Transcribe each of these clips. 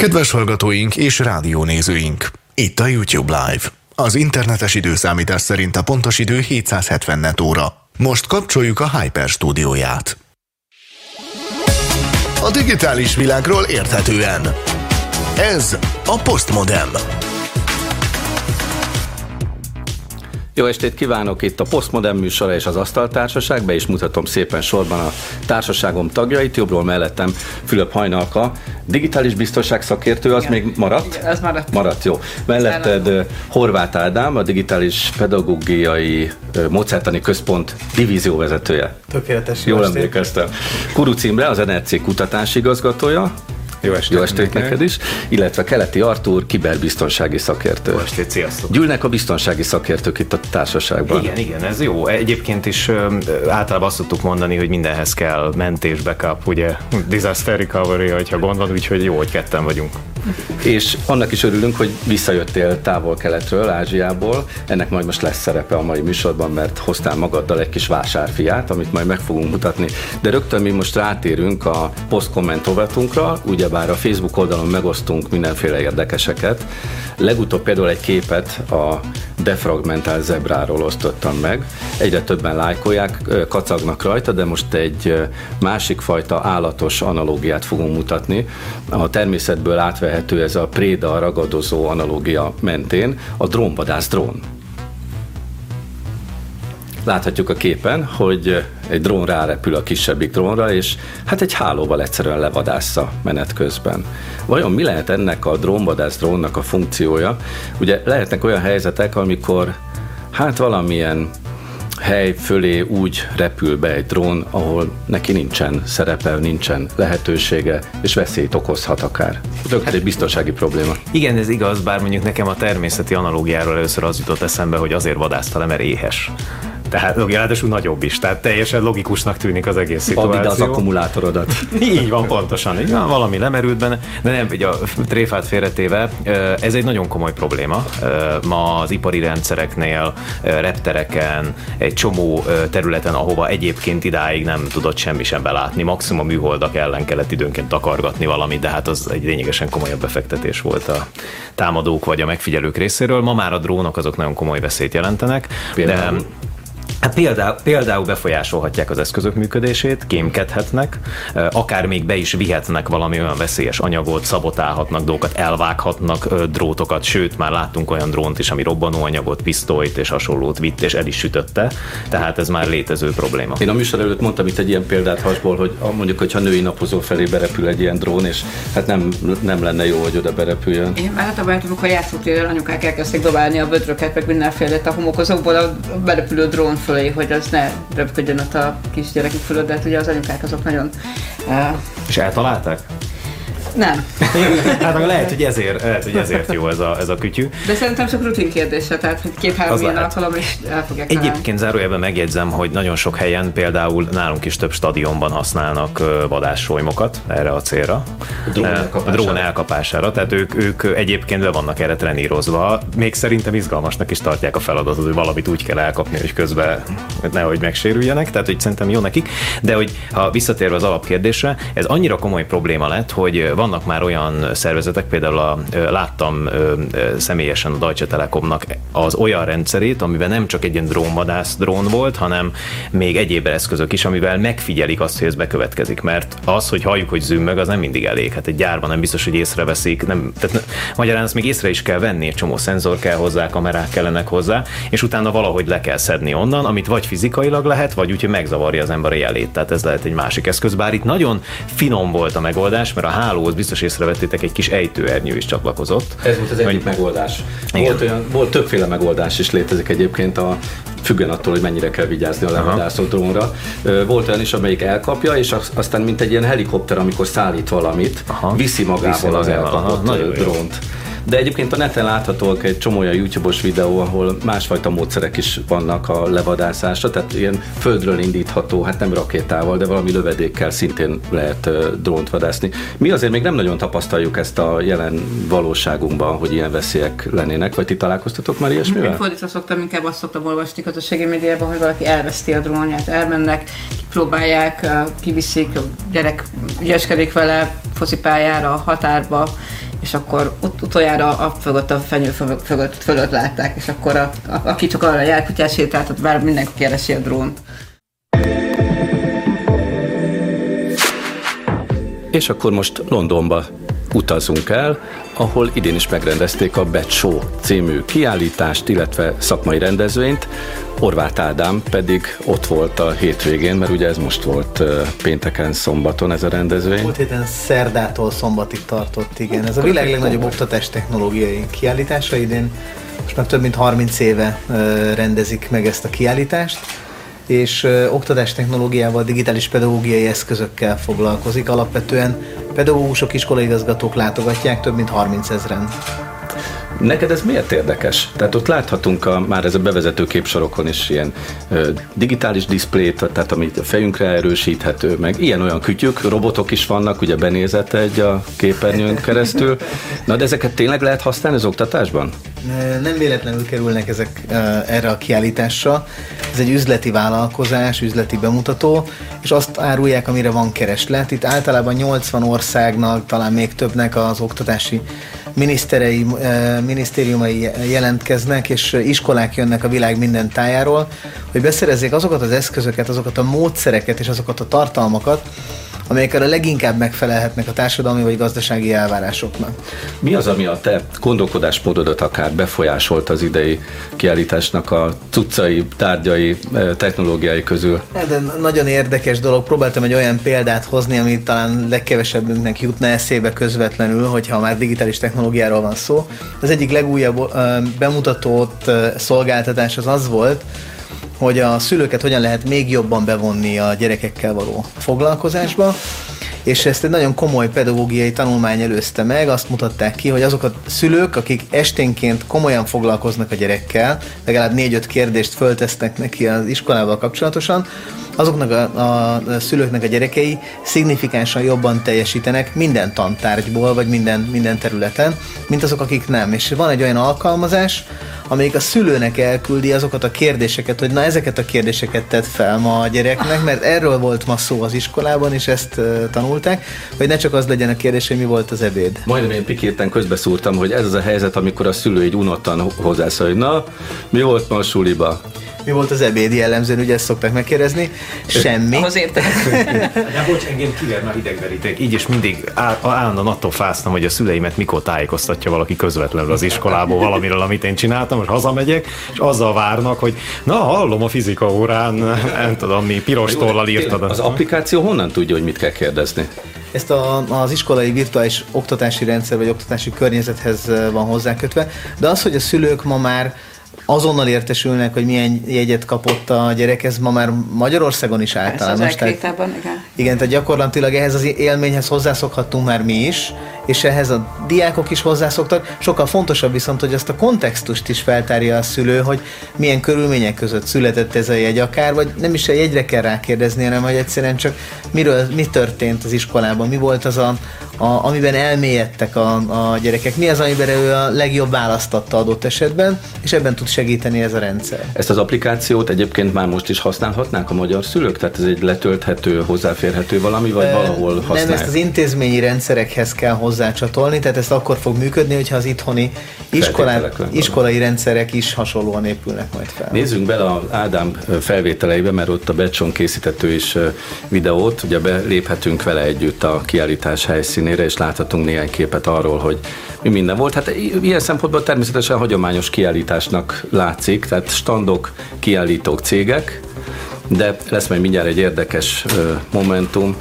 Kedves hallgatóink és rádiónézőink! Itt a YouTube Live. Az internetes időszámítás szerint a pontos idő 770 net óra. Most kapcsoljuk a Hyper stúdióját. A digitális világról érthetően. Ez a Postmodem. Jó estét kívánok itt a Postmodern műsora és az Asztaltársaság, be is mutatom szépen sorban a társaságom tagjait, jobbról mellettem Fülöp Hajnalka, digitális biztonság szakértő, az Igen. még maradt? Igen, ez maradt. Maradt, jó. Melletted Horváth Ádám, a digitális pedagógiai módszertani központ divízió vezetője. Tökéletes. Jól emlékeztem. Kuruc Imre, az NRC kutatási igazgatója. Jó estét, Jó estét neked is, illetve Keleti Artúr, kiberbiztonsági szakértő. Jó estét, sziasztok. Gyűlnek a biztonsági szakértők itt a társaságban. Igen, igen, ez jó. Egyébként is általában azt szoktuk mondani, hogy mindenhez kell mentés, backup, ugye disaster recovery, hogyha gond van, úgyhogy jó, hogy ketten vagyunk. És annak is örülünk, hogy visszajöttél távol-keletről, Ázsiából. Ennek majd most lesz szerepe a mai műsorban, mert hoztál magaddal egy kis vásárfiát, amit majd meg fogunk mutatni. De rögtön mi most rátérünk a posztkomment ugye ugyebár a Facebook oldalon megosztunk mindenféle érdekeseket. Legutóbb például egy képet a defragmentált zebráról osztottam meg. Egyre többen lájkolják, kacagnak rajta, de most egy másik fajta állatos analógiát fogunk mutatni. A természetből átvehető ez a préda ragadozó analógia mentén a drónvadász drón. Láthatjuk a képen, hogy egy drón rárepül a kisebbik drónra, és hát egy hálóval egyszerűen levadásza menet közben. Vajon mi lehet ennek a drónvadász drónnak a funkciója? Ugye lehetnek olyan helyzetek, amikor hát valamilyen hely fölé úgy repül be egy drón, ahol neki nincsen szerepe, nincsen lehetősége, és veszélyt okozhat akár. Ez egy biztonsági probléma. Igen, ez igaz, bár mondjuk nekem a természeti analógiáról először az jutott eszembe, hogy azért vadászta le, mert éhes. Tehát ráadásul nagyobb is, tehát teljesen logikusnak tűnik az egész szituáció. Add az akkumulátorodat. így van, pontosan. Így van, valami lemerült benne, de nem, ugye a tréfát félretéve, ez egy nagyon komoly probléma. Ma az ipari rendszereknél, reptereken, egy csomó területen, ahova egyébként idáig nem tudott semmi sem belátni, maximum műholdak ellen kellett időnként takargatni valamit, de hát az egy lényegesen komolyabb befektetés volt a támadók vagy a megfigyelők részéről. Ma már a drónok azok nagyon komoly veszélyt jelentenek, Például. de Hát például, például befolyásolhatják az eszközök működését, kémkedhetnek, akár még be is vihetnek valami olyan veszélyes anyagot, szabotálhatnak dolgokat, elvághatnak drótokat, sőt, már láttunk olyan drónt is, ami robbanóanyagot, pisztolyt és hasonlót vitt, és el is sütötte, tehát ez már létező probléma. Én a műsor előtt mondtam itt egy ilyen példát hasból, hogy mondjuk, hogyha női napozó felé berepül egy ilyen drón, és hát nem, nem lenne jó, hogy oda berepüljön. Én már hát amikor játszótéren anyukák elkezdték dobálni a bödröket, meg mindenféle a homokozókból a berepülő drón fölé, hogy az ne röpködjön ott a kisgyerekek fölött, de hát ugye az anyukák azok nagyon... Uh, És eltalálták? Nem. hát lehet, hogy ezért, lehet, hogy ezért jó ez a, ez a kütyű. De szerintem csak rutin kérdése, tehát két-három ilyen alkalom is el fogják Egyébként zárójelben megjegyzem, hogy nagyon sok helyen, például nálunk is több stadionban használnak vadássolymokat erre a célra. A drón elkapására. A drón elkapására, tehát ők, ők egyébként be vannak erre trenírozva. Még szerintem izgalmasnak is tartják a feladatot, hogy valamit úgy kell elkapni, hogy közben nehogy megsérüljenek, tehát hogy szerintem jó nekik. De hogy ha visszatérve az alapkérdésre, ez annyira komoly probléma lett, hogy vannak már olyan szervezetek, például a, láttam személyesen a Deutsche Telekomnak az olyan rendszerét, amiben nem csak egy ilyen drónvadász drón volt, hanem még egyéb eszközök is, amivel megfigyelik azt, hogy ez bekövetkezik. Mert az, hogy halljuk, hogy zümmög, az nem mindig elég. Hát egy gyárban nem biztos, hogy észreveszik. Nem, tehát magyarán ezt még észre is kell venni, egy csomó szenzor kell hozzá, kamerák kellenek hozzá, és utána valahogy le kell szedni onnan, amit vagy fizikailag lehet, vagy úgy, hogy megzavarja az ember jelét. Tehát ez lehet egy másik eszköz. Bár itt nagyon finom volt a megoldás, mert a háló ahhoz biztos észrevettétek, egy kis ejtőernyő is csatlakozott. Ez volt az egyik hogy... megoldás. Volt, olyan, volt többféle megoldás is létezik egyébként a függen attól, hogy mennyire kell vigyázni a levadászó drónra. Volt olyan is, amelyik elkapja, és aztán mint egy ilyen helikopter, amikor szállít valamit, Aha. viszi magával viszi az elkapott Aha, drónt. Jó. De egyébként a neten láthatóak egy csomó olyan YouTube-os videó, ahol másfajta módszerek is vannak a levadászásra, tehát ilyen földről indítható, hát nem rakétával, de valami lövedékkel szintén lehet drónt vadászni. Mi azért még nem nagyon tapasztaljuk ezt a jelen valóságunkban, hogy ilyen veszélyek lennének, vagy ti találkoztatok már ilyesmivel? Én fordítva szoktam, inkább azt szoktam olvasni közösségi médiában, hogy valaki elveszti a drónját, elmennek, kipróbálják, kiviszik, a gyerek ügyeskedik vele focipályára, határba, és akkor ut- utoljára a fölött a fenyő fölött, fölött, látták, és akkor a, a, aki csak arra jelkutyás sétáltat, bár mindenki keresi a drónt. És akkor most Londonba utazunk el, ahol idén is megrendezték a Bet Show című kiállítást, illetve szakmai rendezvényt. Horváth Ádám pedig ott volt a hétvégén, mert ugye ez most volt pénteken, szombaton ez a rendezvény. Múlt héten szerdától szombatig tartott, igen. Ez a világ legnagyobb oktatás technológiai kiállítása idén. Most már több mint 30 éve rendezik meg ezt a kiállítást és oktatás technológiával, digitális pedagógiai eszközökkel foglalkozik. Alapvetően pedagógusok, iskolaigazgatók látogatják, több mint 30 ezeren. Neked ez miért érdekes? Tehát ott láthatunk a, már ez a bevezető képsorokon is ilyen ö, digitális diszplét, tehát amit a fejünkre erősíthető, meg ilyen-olyan kütyük, robotok is vannak, ugye benézett egy a képernyőn keresztül. Na, de ezeket tényleg lehet használni az oktatásban? Nem véletlenül kerülnek ezek erre a kiállításra. Ez egy üzleti vállalkozás, üzleti bemutató, és azt árulják, amire van kereslet. Itt általában 80 országnak, talán még többnek az oktatási miniszterei, minisztériumai jelentkeznek, és iskolák jönnek a világ minden tájáról, hogy beszerezzék azokat az eszközöket, azokat a módszereket és azokat a tartalmakat, amelyekkel a leginkább megfelelhetnek a társadalmi vagy gazdasági elvárásoknak. Mi az, ami a te gondolkodásmódodat akár befolyásolt az idei kiállításnak a cuccai, tárgyai, eh, technológiai közül? De nagyon érdekes dolog. Próbáltam egy olyan példát hozni, ami talán legkevesebbünknek jutna eszébe közvetlenül, hogyha már digitális technológiáról van szó. Az egyik legújabb bemutatott szolgáltatás az az volt, hogy a szülőket hogyan lehet még jobban bevonni a gyerekekkel való foglalkozásba, és ezt egy nagyon komoly pedagógiai tanulmány előzte meg, azt mutatták ki, hogy azok a szülők, akik esténként komolyan foglalkoznak a gyerekkel, legalább négy-öt kérdést föltesznek neki az iskolával kapcsolatosan, azoknak a, a szülőknek a gyerekei szignifikánsan jobban teljesítenek minden tantárgyból, vagy minden, minden területen, mint azok, akik nem. És van egy olyan alkalmazás, amelyik a szülőnek elküldi azokat a kérdéseket, hogy na ezeket a kérdéseket tett fel ma a gyereknek, mert erről volt ma szó az iskolában, és ezt uh, tanulták, hogy ne csak az legyen a kérdés, hogy mi volt az ebéd. Majdnem én pikírten közbeszúrtam, hogy ez az a helyzet, amikor a szülő egy unottan hozzászól, hogy na, mi volt ma a suliba? Mi volt az ebéd jellemzően, ugye ezt szokták megkérdezni. Semmi. Ahhoz értek. De bocs, engem kiver a hidegveríték. Így is mindig állandóan attól fáztam, hogy a szüleimet mikor tájékoztatja valaki közvetlenül az iskolából valamiről, amit én csináltam, most hazamegyek, és azzal várnak, hogy na, hallom a fizika órán, nem tudom mi, piros tollal írtad. Az applikáció honnan tudja, hogy mit kell kérdezni? Ezt a, az iskolai virtuális oktatási rendszer vagy oktatási környezethez van hozzákötve, de az, hogy a szülők ma már azonnal értesülnek, hogy milyen jegyet kapott a gyerek, ez ma már Magyarországon is általános. Ez az tehát, igen. Igen, tehát gyakorlatilag ehhez az élményhez hozzászokhattunk már mi is, és ehhez a diákok is hozzászoktak. Sokkal fontosabb viszont, hogy azt a kontextust is feltárja a szülő, hogy milyen körülmények között született ez a jegy akár, vagy nem is a jegyre kell rákérdezni, hanem hogy egyszerűen csak miről, mi történt az iskolában, mi volt az a, a, amiben elmélyedtek a, a gyerekek, mi az, amiben ő a legjobb választatta adott esetben, és ebben tud segíteni ez a rendszer. Ezt az applikációt egyébként már most is használhatnák a magyar szülők? Tehát ez egy letölthető, hozzáférhető valami, vagy valahol használják? Nem, ezt az intézményi rendszerekhez kell hozzácsatolni, tehát ez akkor fog működni, hogyha az itthoni iskolák, iskolai rendszerek is hasonlóan épülnek majd fel. Nézzünk bele az Ádám felvételeibe, mert ott a Becson készítető is videót, ugye beléphetünk vele együtt a kiállítás helyszínére, és láthatunk néhány képet arról, hogy mi minden volt. Hát ilyen szempontból természetesen hagyományos kiállításnak látszik, tehát standok, kiállítók, cégek, de lesz majd mindjárt egy érdekes momentum.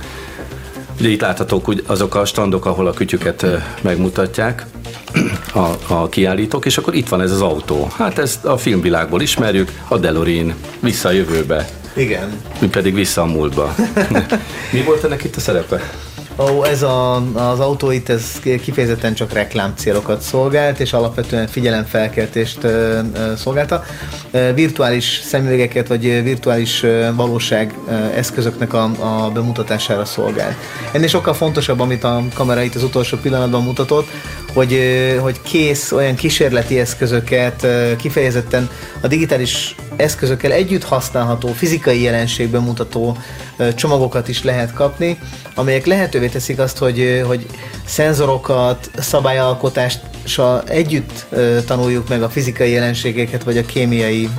Ugye itt láthatók azok a standok, ahol a kütyüket megmutatják, a, a kiállítók, és akkor itt van ez az autó. Hát ezt a filmvilágból ismerjük, a DeLorean vissza a jövőbe. Igen. Mi pedig vissza a múltba. Mi volt ennek itt a szerepe? Ó, ez a, az autó itt ez kifejezetten csak reklám célokat szolgált, és alapvetően figyelemfelkeltést ö, ö, szolgálta. Virtuális szemüvegeket, vagy virtuális valóság eszközöknek a, a bemutatására szolgált. Ennél sokkal fontosabb, amit a kamera itt az utolsó pillanatban mutatott, hogy, hogy kész olyan kísérleti eszközöket, kifejezetten a digitális eszközökkel együtt használható, fizikai jelenségben mutató csomagokat is lehet kapni, amelyek lehetővé teszik azt, hogy, hogy szenzorokat, szabályalkotást együtt tanuljuk meg a fizikai jelenségeket, vagy a kémiai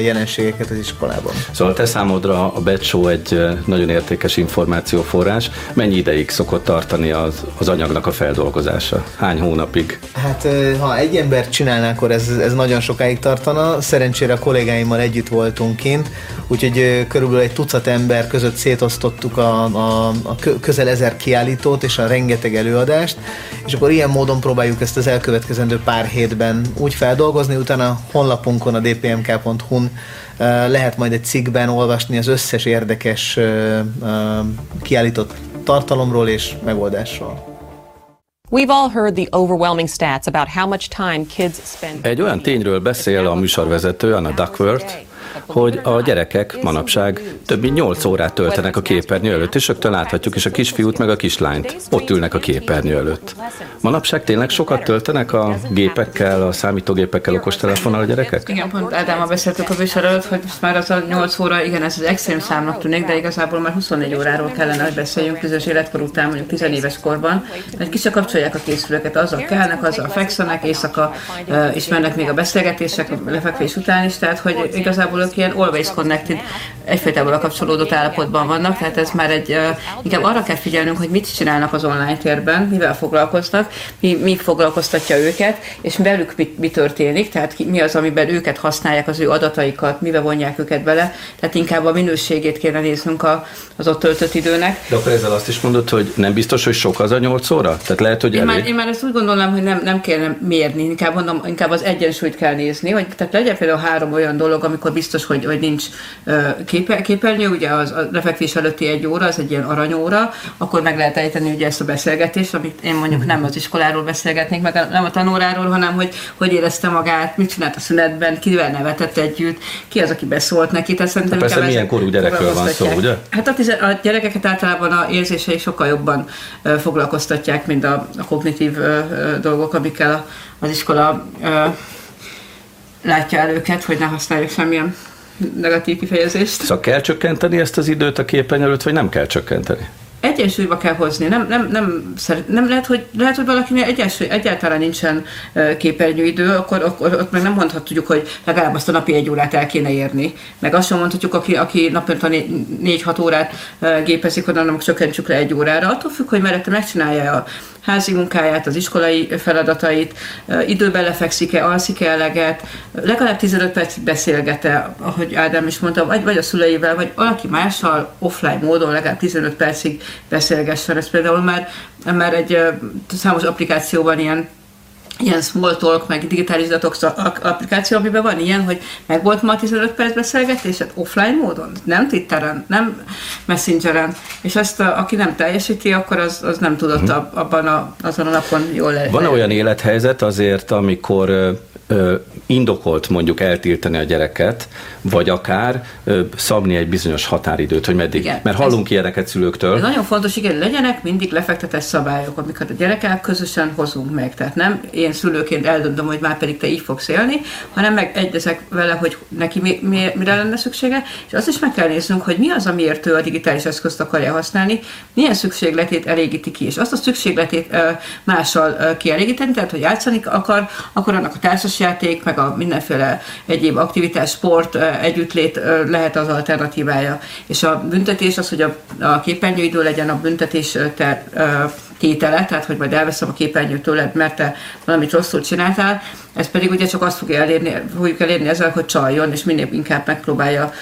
jelenségeket az iskolában. Szóval te számodra a BET egy nagyon értékes információforrás. Mennyi ideig szokott tartani az, az anyagnak a feldolgozása? Hány hónapig? Hát ha egy ember csinálná, akkor ez, ez nagyon sokáig tartana. Szerencsére a kollégáimmal együtt voltunk kint, úgyhogy körülbelül egy tucat ember között szétosztottuk a, a, a közel ezer kiállítót és a rengeteg előadást, és akkor ilyen módon próbáljuk ezt az elkövetkezendő pár hétben úgy feldolgozni, utána honlapunkon a dpmk.hu-n lehet majd egy cikkben olvasni az összes érdekes kiállított tartalomról és megoldásról. We've all heard the overwhelming stats about how much time kids spend. Egy olyan tényről beszél a műsorvezető, Anna Duckworth, hogy a gyerekek manapság több mint 8 órát töltenek a képernyő előtt, és rögtön láthatjuk is a kisfiút meg a kislányt. Ott ülnek a képernyő előtt. Manapság tényleg sokat töltenek a gépekkel, a számítógépekkel, okostelefonnal a gyerekek? Igen, pont Ádámmal beszéltük a műsor előtt, hogy most már az a 8 óra, igen, ez az extrém számnak tűnik, de igazából már 24 óráról kellene, hogy beszéljünk bizonyos életkor után, mondjuk 10 éves korban. Egy kicsit kapcsolják a készülőket, azzal kelnek, azzal fekszenek, éjszaka is mennek még a beszélgetések, a lefekvés után is, tehát hogy igazából ők ilyen always connected, egyfajtában a kapcsolódott állapotban vannak, tehát ez már egy, inkább arra kell figyelnünk, hogy mit csinálnak az online térben, mivel foglalkoznak, mi, mi foglalkoztatja őket, és belük mi, mi történik, tehát ki, mi az, amiben őket használják, az ő adataikat, mivel vonják őket bele, tehát inkább a minőségét kéne néznünk a, az ott töltött időnek. De akkor ezzel azt is mondod, hogy nem biztos, hogy sok az a nyolc óra? Tehát lehet, hogy én, elég... már, én már ezt úgy gondolom, hogy nem, nem kell mérni, inkább, mondom, inkább az egyensúlyt kell nézni, hogy tehát legyen például három olyan dolog, amikor biztos, hogy, hogy nincs képe, képernyő, ugye az a lefekvés előtti egy óra, az egy ilyen aranyóra, akkor meg lehet ejteni ugye ezt a beszélgetést, amit én mondjuk nem az iskoláról beszélgetnék, meg nem a tanóráról, hanem hogy hogy érezte magát, mit csinált a szünetben, kivel nevetett együtt, ki az, aki beszólt neki. Tehát szerintem persze milyen korú gyerekről van szó, ugye? Hát a, tize- a gyerekeket általában a érzései sokkal jobban uh, foglalkoztatják, mint a, a kognitív uh, dolgok, amikkel a, az iskola uh, látja el őket, hogy ne használjuk semmilyen negatív kifejezést. Szóval kell csökkenteni ezt az időt a képen előtt, vagy nem kell csökkenteni? egyensúlyba kell hozni. Nem, nem, nem, nem lehet, hogy, lehet, hogy valakinél egyensúly, egyáltalán nincsen képernyőidő, akkor, akkor ott meg nem mondhatjuk, hogy legalább azt a napi egy órát el kéne érni. Meg azt sem mondhatjuk, aki, aki naponta négy-hat órát gépezik, oda nem csökkentsük le egy órára. Attól függ, hogy mellette megcsinálja a házi munkáját, az iskolai feladatait, időben lefekszik-e, alszik-e eleget, legalább 15 percig beszélget-e, ahogy Ádám is mondta, vagy, vagy a szüleivel, vagy valaki mással offline módon legalább 15 percig beszélgessen. Ez például már, már egy számos applikációban ilyen ilyen small talk, meg digitális detox applikáció, amiben van ilyen, hogy meg volt ma 15 perc beszélgetés, hát offline módon, nem Twitteren, nem Messengeren, és azt, a, aki nem teljesíti, akkor az, az nem tudott hmm. abban a, azon a napon jól. Van olyan élethelyzet azért, amikor indokolt mondjuk eltiltani a gyereket, vagy akár szabni egy bizonyos határidőt, hogy meddig. Igen, Mert hallunk ez, ilyeneket szülőktől. Ez nagyon fontos, igen, legyenek mindig lefektetett szabályok, amiket a gyerekek közösen hozunk meg. Tehát nem én szülőként eldöntöm, hogy már pedig te így fogsz élni, hanem megegyezek vele, hogy neki mi, mi, mire lenne szüksége, és azt is meg kell néznünk, hogy mi az, amiért ő a digitális eszközt akarja használni, milyen szükségletét elégíti ki, és azt a szükségletét mással kielégíteni, tehát hogy játszani akar, akkor annak a társas játék, meg a mindenféle egyéb aktivitás, sport, együttlét lehet az alternatívája. És a büntetés az, hogy a, a képernyőidő legyen a büntetés ter, tétele, tehát hogy majd elveszem a képernyőt tőled, mert te valamit rosszul csináltál, ez pedig ugye csak azt fogja elérni, fogjuk elérni ezzel, hogy csaljon, és minél inkább megpróbálja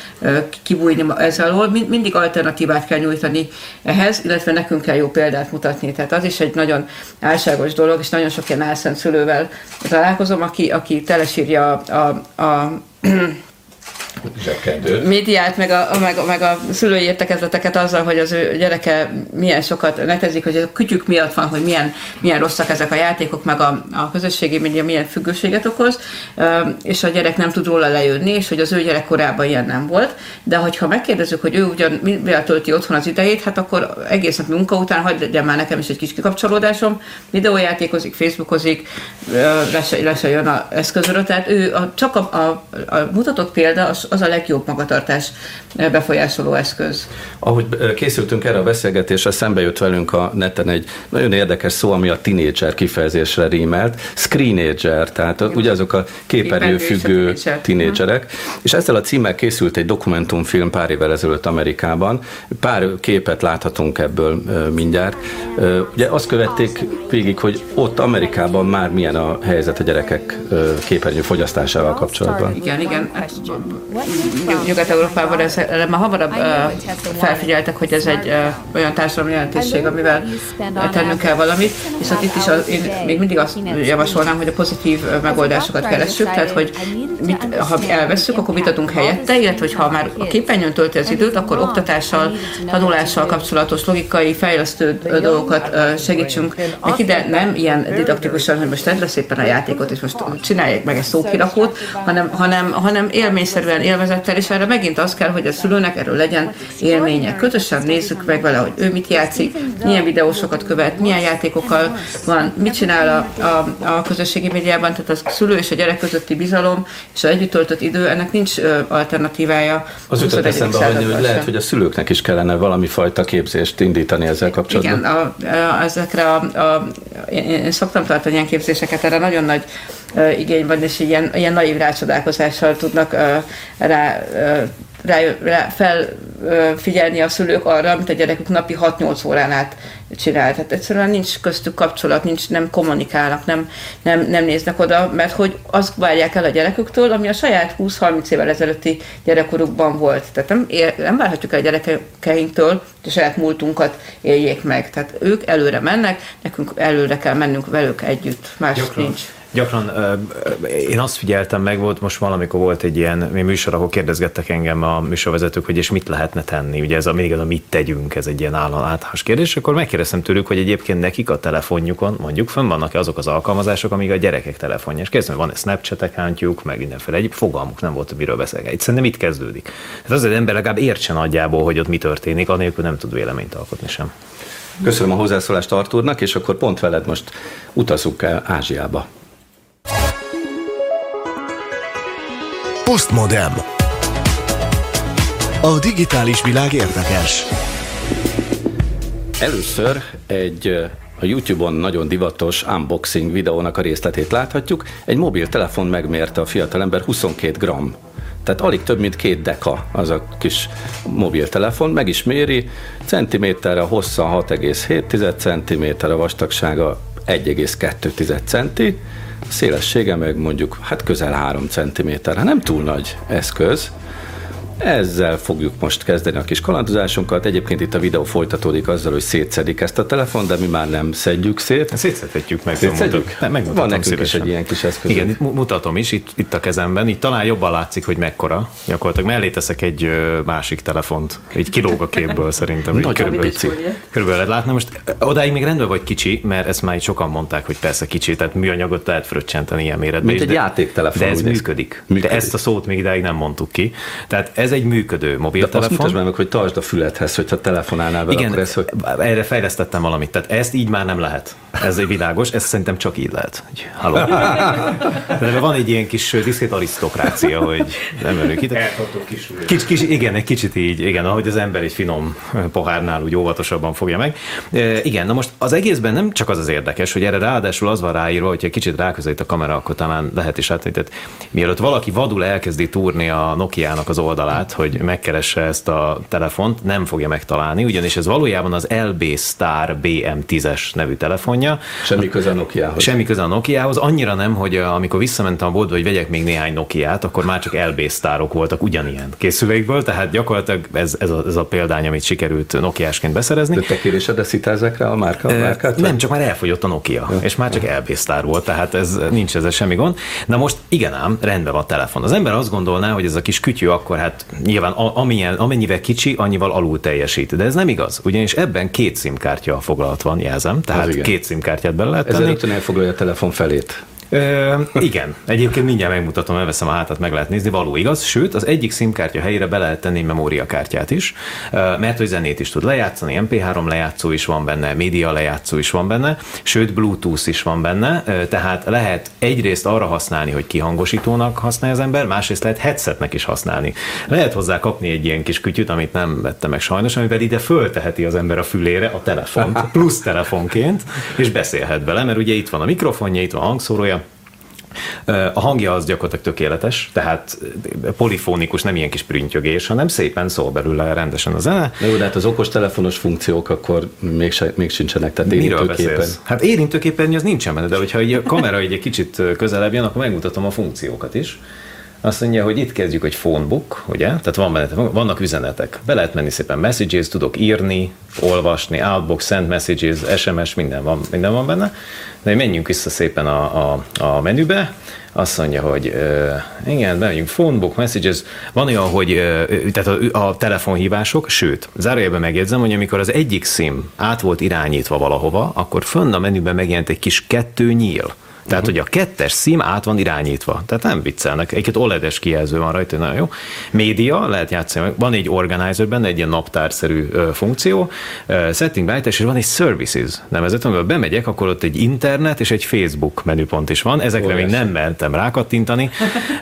kibújni ezzel alól. Mindig alternatívát kell nyújtani ehhez, illetve nekünk kell jó példát mutatni. Tehát az is egy nagyon álságos dolog, és nagyon sok ilyen álszent szülővel találkozom, aki, aki telesírja a, a, a zsebkendőt. médiát, meg a, meg, meg a szülői értekezleteket azzal, hogy az ő gyereke milyen sokat netezik, hogy a kütyük miatt van, hogy milyen, milyen rosszak ezek a játékok, meg a, a közösségi média milyen függőséget okoz, és a gyerek nem tud róla lejönni, és hogy az ő gyerekkorában ilyen nem volt. De hogyha megkérdezzük, hogy ő ugyan mivel tölti otthon az idejét, hát akkor egész nap munka után hagyd legyen már nekem is egy kis kikapcsolódásom, videójátékozik, facebookozik, le se, le se jön az eszközről, tehát ő a, csak a, a, a mutatott példa az, az a legjobb magatartás befolyásoló eszköz. Ahogy készültünk erre a beszélgetésre, szembe jött velünk a neten egy nagyon érdekes szó, ami a tinédzser kifejezésre rímelt. Screenager, tehát Jó. ugye azok a képernyőfüggő tinédzserek. És ezzel a címmel készült egy dokumentumfilm pár évvel ezelőtt Amerikában. Pár képet láthatunk ebből mindjárt. Ugye azt követték végig, hogy ott Amerikában már milyen a helyzet a gyerekek képernyő fogyasztásával kapcsolatban. Igen, igen. Hát, Nyugat-Európában ez már hamarabb felfigyeltek, hogy ez egy olyan társadalmi jelentőség, amivel tennünk kell valamit, viszont itt is az, én még mindig azt javasolnám, hogy a pozitív megoldásokat keressük, tehát hogy mit, ha elveszük, akkor mit adunk helyette, illetve hogy ha már a képernyőn tölti az időt, akkor oktatással, tanulással kapcsolatos logikai, fejlesztő dolgokat segítsünk. Neki, de nem ilyen didaktikusan, hogy most tedd szépen a játékot, és most csinálják meg egy szókirakót, hanem, hanem, hanem élményszerűen élvezettel, és erre megint az kell, hogy a szülőnek erről legyen élménye. Közösen nézzük meg vele, hogy ő mit játszik, milyen videósokat követ, milyen játékokkal van, mit csinál a, a, a közösségi médiában, tehát a szülő és a gyerek közötti bizalom és az együtt töltött idő, ennek nincs alternatívája. Az jutott eszembe, hogy, hogy lehet, hogy a szülőknek is kellene valami fajta képzést indítani ezzel kapcsolatban. Igen, a, a, ezekre a, a, én, én szoktam tartani ilyen képzéseket, erre nagyon nagy igény van, és ilyen, ilyen naív rácsodálkozással tudnak rá rá, rá felfigyelni a szülők arra, amit a gyerekük napi 6-8 órán át csinál. Tehát egyszerűen nincs köztük kapcsolat, nincs, nem kommunikálnak, nem, nem, nem néznek oda, mert hogy azt várják el a gyereküktől, ami a saját 20-30 évvel ezelőtti gyerekkorukban volt. Tehát nem, nem várhatjuk el a gyerekeinktől, hogy a saját múltunkat éljék meg. Tehát ők előre mennek, nekünk előre kell mennünk velük együtt, más Gyakran. nincs. Gyakran én azt figyeltem meg, volt most valamikor volt egy ilyen műsor, ahol kérdezgettek engem a műsorvezetők, hogy és mit lehetne tenni. Ugye ez a még az a mit tegyünk, ez egy ilyen általános kérdés. Akkor megkérdeztem tőlük, hogy egyébként nekik a telefonjukon, mondjuk fönn vannak-e azok az alkalmazások, amik a gyerekek telefonja. És kérdeztem, hogy van-e Snapchat accountjuk, meg mindenféle egyéb fogalmuk nem volt, miről beszélget. Itt szerintem mit kezdődik. Tehát az, az ember legalább értsen nagyjából, hogy ott mi történik, anélkül nem tud véleményt alkotni sem. Köszönöm a hozzászólást Arturnak, és akkor pont veled most utazunk el Ázsiába. Postmodem. A digitális világ érdekes. Először egy a YouTube-on nagyon divatos unboxing videónak a részletét láthatjuk. Egy mobiltelefon megmérte a fiatalember 22 gram. Tehát alig több, mint két deka az a kis mobiltelefon. Meg is méri, centiméterre hossza 6,7 cm, a vastagsága 1,2 centi szélessége meg mondjuk hát közel 3 cm. Hát nem túl nagy eszköz, ezzel fogjuk most kezdeni a kis kalandozásunkat. Egyébként itt a videó folytatódik azzal, hogy szétszedik ezt a telefon, de mi már nem szedjük szét. Szétszedhetjük meg. Szétszedjük? Nem, Van nekünk szívesen. is egy ilyen kis eszköz. Igen, itt mutatom is, itt, itt a kezemben. Itt talán jobban látszik, hogy mekkora. Gyakorlatilag mellé teszek egy másik telefont. Egy kilóg a képből szerintem. Nagyon körülbelül. Körülbelül lehet látni. Most odáig még rendben vagy kicsi, mert ezt már sokan mondták, hogy persze kicsi, tehát műanyagot lehet fröccsenteni ilyen méretben. Mint egy játéktelefon. De ez működik. működik. De ezt a szót még idáig nem mondtuk ki. Tehát ez egy működő mobiltelefon. De azt meg, hogy tartsd a füledhez, hogyha telefonálnál vele, Igen, akkor ez, hogy... erre fejlesztettem valamit. Tehát ezt így már nem lehet. Ez egy világos, ezt szerintem csak így lehet. Halló. De van egy ilyen kis diszkrét arisztokrácia, hogy nem örök itt. Kis, kis, igen, egy kicsit így, igen, ahogy az ember egy finom pohárnál úgy óvatosabban fogja meg. E, igen, na most az egészben nem csak az az érdekes, hogy erre ráadásul az van ráírva, hogyha kicsit ráközelít a kamera, akkor talán lehet is látni. Tehát mielőtt valaki vadul elkezdi túrni a Nokia-nak az oldalát, hogy megkeresse ezt a telefont, nem fogja megtalálni, ugyanis ez valójában az LB Star BM10-es nevű telefonja. Semmi köze a Nokiahoz. Semmi köze a Nokiahoz. Annyira nem, hogy amikor visszamentem a boltba, hogy vegyek még néhány Nokiát, akkor már csak LB sztárok voltak ugyanilyen készülékből, tehát gyakorlatilag ez, ez, a, ez a példány, amit sikerült Nokiásként beszerezni. De te kérésed szitázekre a márka, a márkát? Nem, csak már elfogyott a Nokia, ja. és már csak LB sztár volt, tehát ez nincs ezzel semmi gond. Na most igen ám, rendben van a telefon. Az ember azt gondolná, hogy ez a kis kütyű akkor hát nyilván amilyen, amennyivel kicsi, annyival alul teljesít. De ez nem igaz, ugyanis ebben két SIM kártya foglalt van, jelzem, tehát két SIM kártyát bele lehet tenni. Ez elfoglalja a telefon felét. Ö, igen, egyébként mindjárt megmutatom, elveszem a hátat, meg lehet nézni, való igaz. Sőt, az egyik SIM-kártya helyére be lehet tenni memóriakártyát is, mert hogy zenét is tud lejátszani, MP3 lejátszó is van benne, média lejátszó is van benne, sőt, Bluetooth is van benne, tehát lehet egyrészt arra használni, hogy kihangosítónak használja az ember, másrészt lehet headsetnek is használni. Lehet hozzá kapni egy ilyen kis kütyüt, amit nem vette meg sajnos, amivel ide fölteheti az ember a fülére a telefont, plusz telefonként, és beszélhet vele, mert ugye itt van a mikrofonja, itt van a hangszórója, a hangja az gyakorlatilag tökéletes, tehát polifónikus, nem ilyen kis prüntjögés, hanem szépen szól belőle rendesen a zene. Na jó, de hát az okos telefonos funkciók akkor még, se, még sincsenek, tehát érintőképen. Hát érintőképen az nincsen benne, de hogyha a kamera egy kicsit közelebb jön, akkor megmutatom a funkciókat is. Azt mondja, hogy itt kezdjük egy phonebook, ugye? Tehát van benne, vannak üzenetek. Be lehet menni szépen messages, tudok írni, olvasni, outbox, send messages, SMS, minden van, minden van benne. De menjünk vissza szépen a, a, a menübe. Azt mondja, hogy uh, igen, bemegyünk phonebook, messages. Van olyan, hogy uh, tehát a, a telefonhívások, sőt, zárójelben megjegyzem, hogy amikor az egyik szim át volt irányítva valahova, akkor fönn a menüben megjelent egy kis kettő nyíl tehát, hogy a kettes szím át van irányítva. Tehát nem viccelnek. Egyébként OLED-es kijelző van rajta, nagyon jó. Média, lehet játszani. Van egy organizer benne, egy ilyen naptárszerű ö, funkció. Ö, setting beállítás, és van egy services nevezet, amivel bemegyek, akkor ott egy internet és egy Facebook menüpont is van. Ezekre Óriási. még nem mertem rákattintani,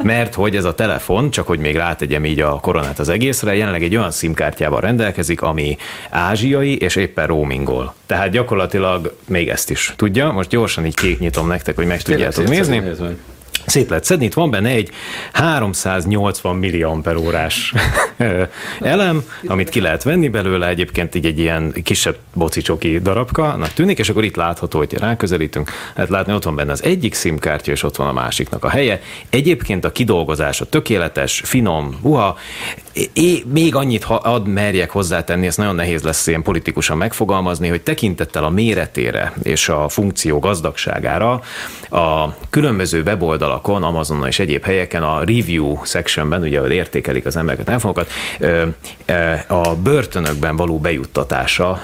mert hogy ez a telefon, csak hogy még rátegyem így a koronát az egészre, jelenleg egy olyan szimkártyával rendelkezik, ami ázsiai és éppen roamingol. Tehát gyakorlatilag még ezt is tudja. Most gyorsan így kéknyitom nektek, hogy meg tudjátok nézni. Szép lehet szedni, itt van benne egy 380 milliamper órás elem, amit ki lehet venni belőle, egyébként így egy ilyen kisebb bocicsoki darabka, na tűnik, és akkor itt látható, hogy ráközelítünk, lehet látni, ott van benne az egyik szimkártya, és ott van a másiknak a helye. Egyébként a kidolgozása tökéletes, finom, uha, É, még annyit ha ad merjek hozzátenni, ez nagyon nehéz lesz ilyen politikusan megfogalmazni, hogy tekintettel a méretére és a funkció gazdagságára a különböző weboldalakon, Amazonon és egyéb helyeken a review sectionben, ugye, ahol értékelik az embereket, telefonokat, a börtönökben való bejuttatása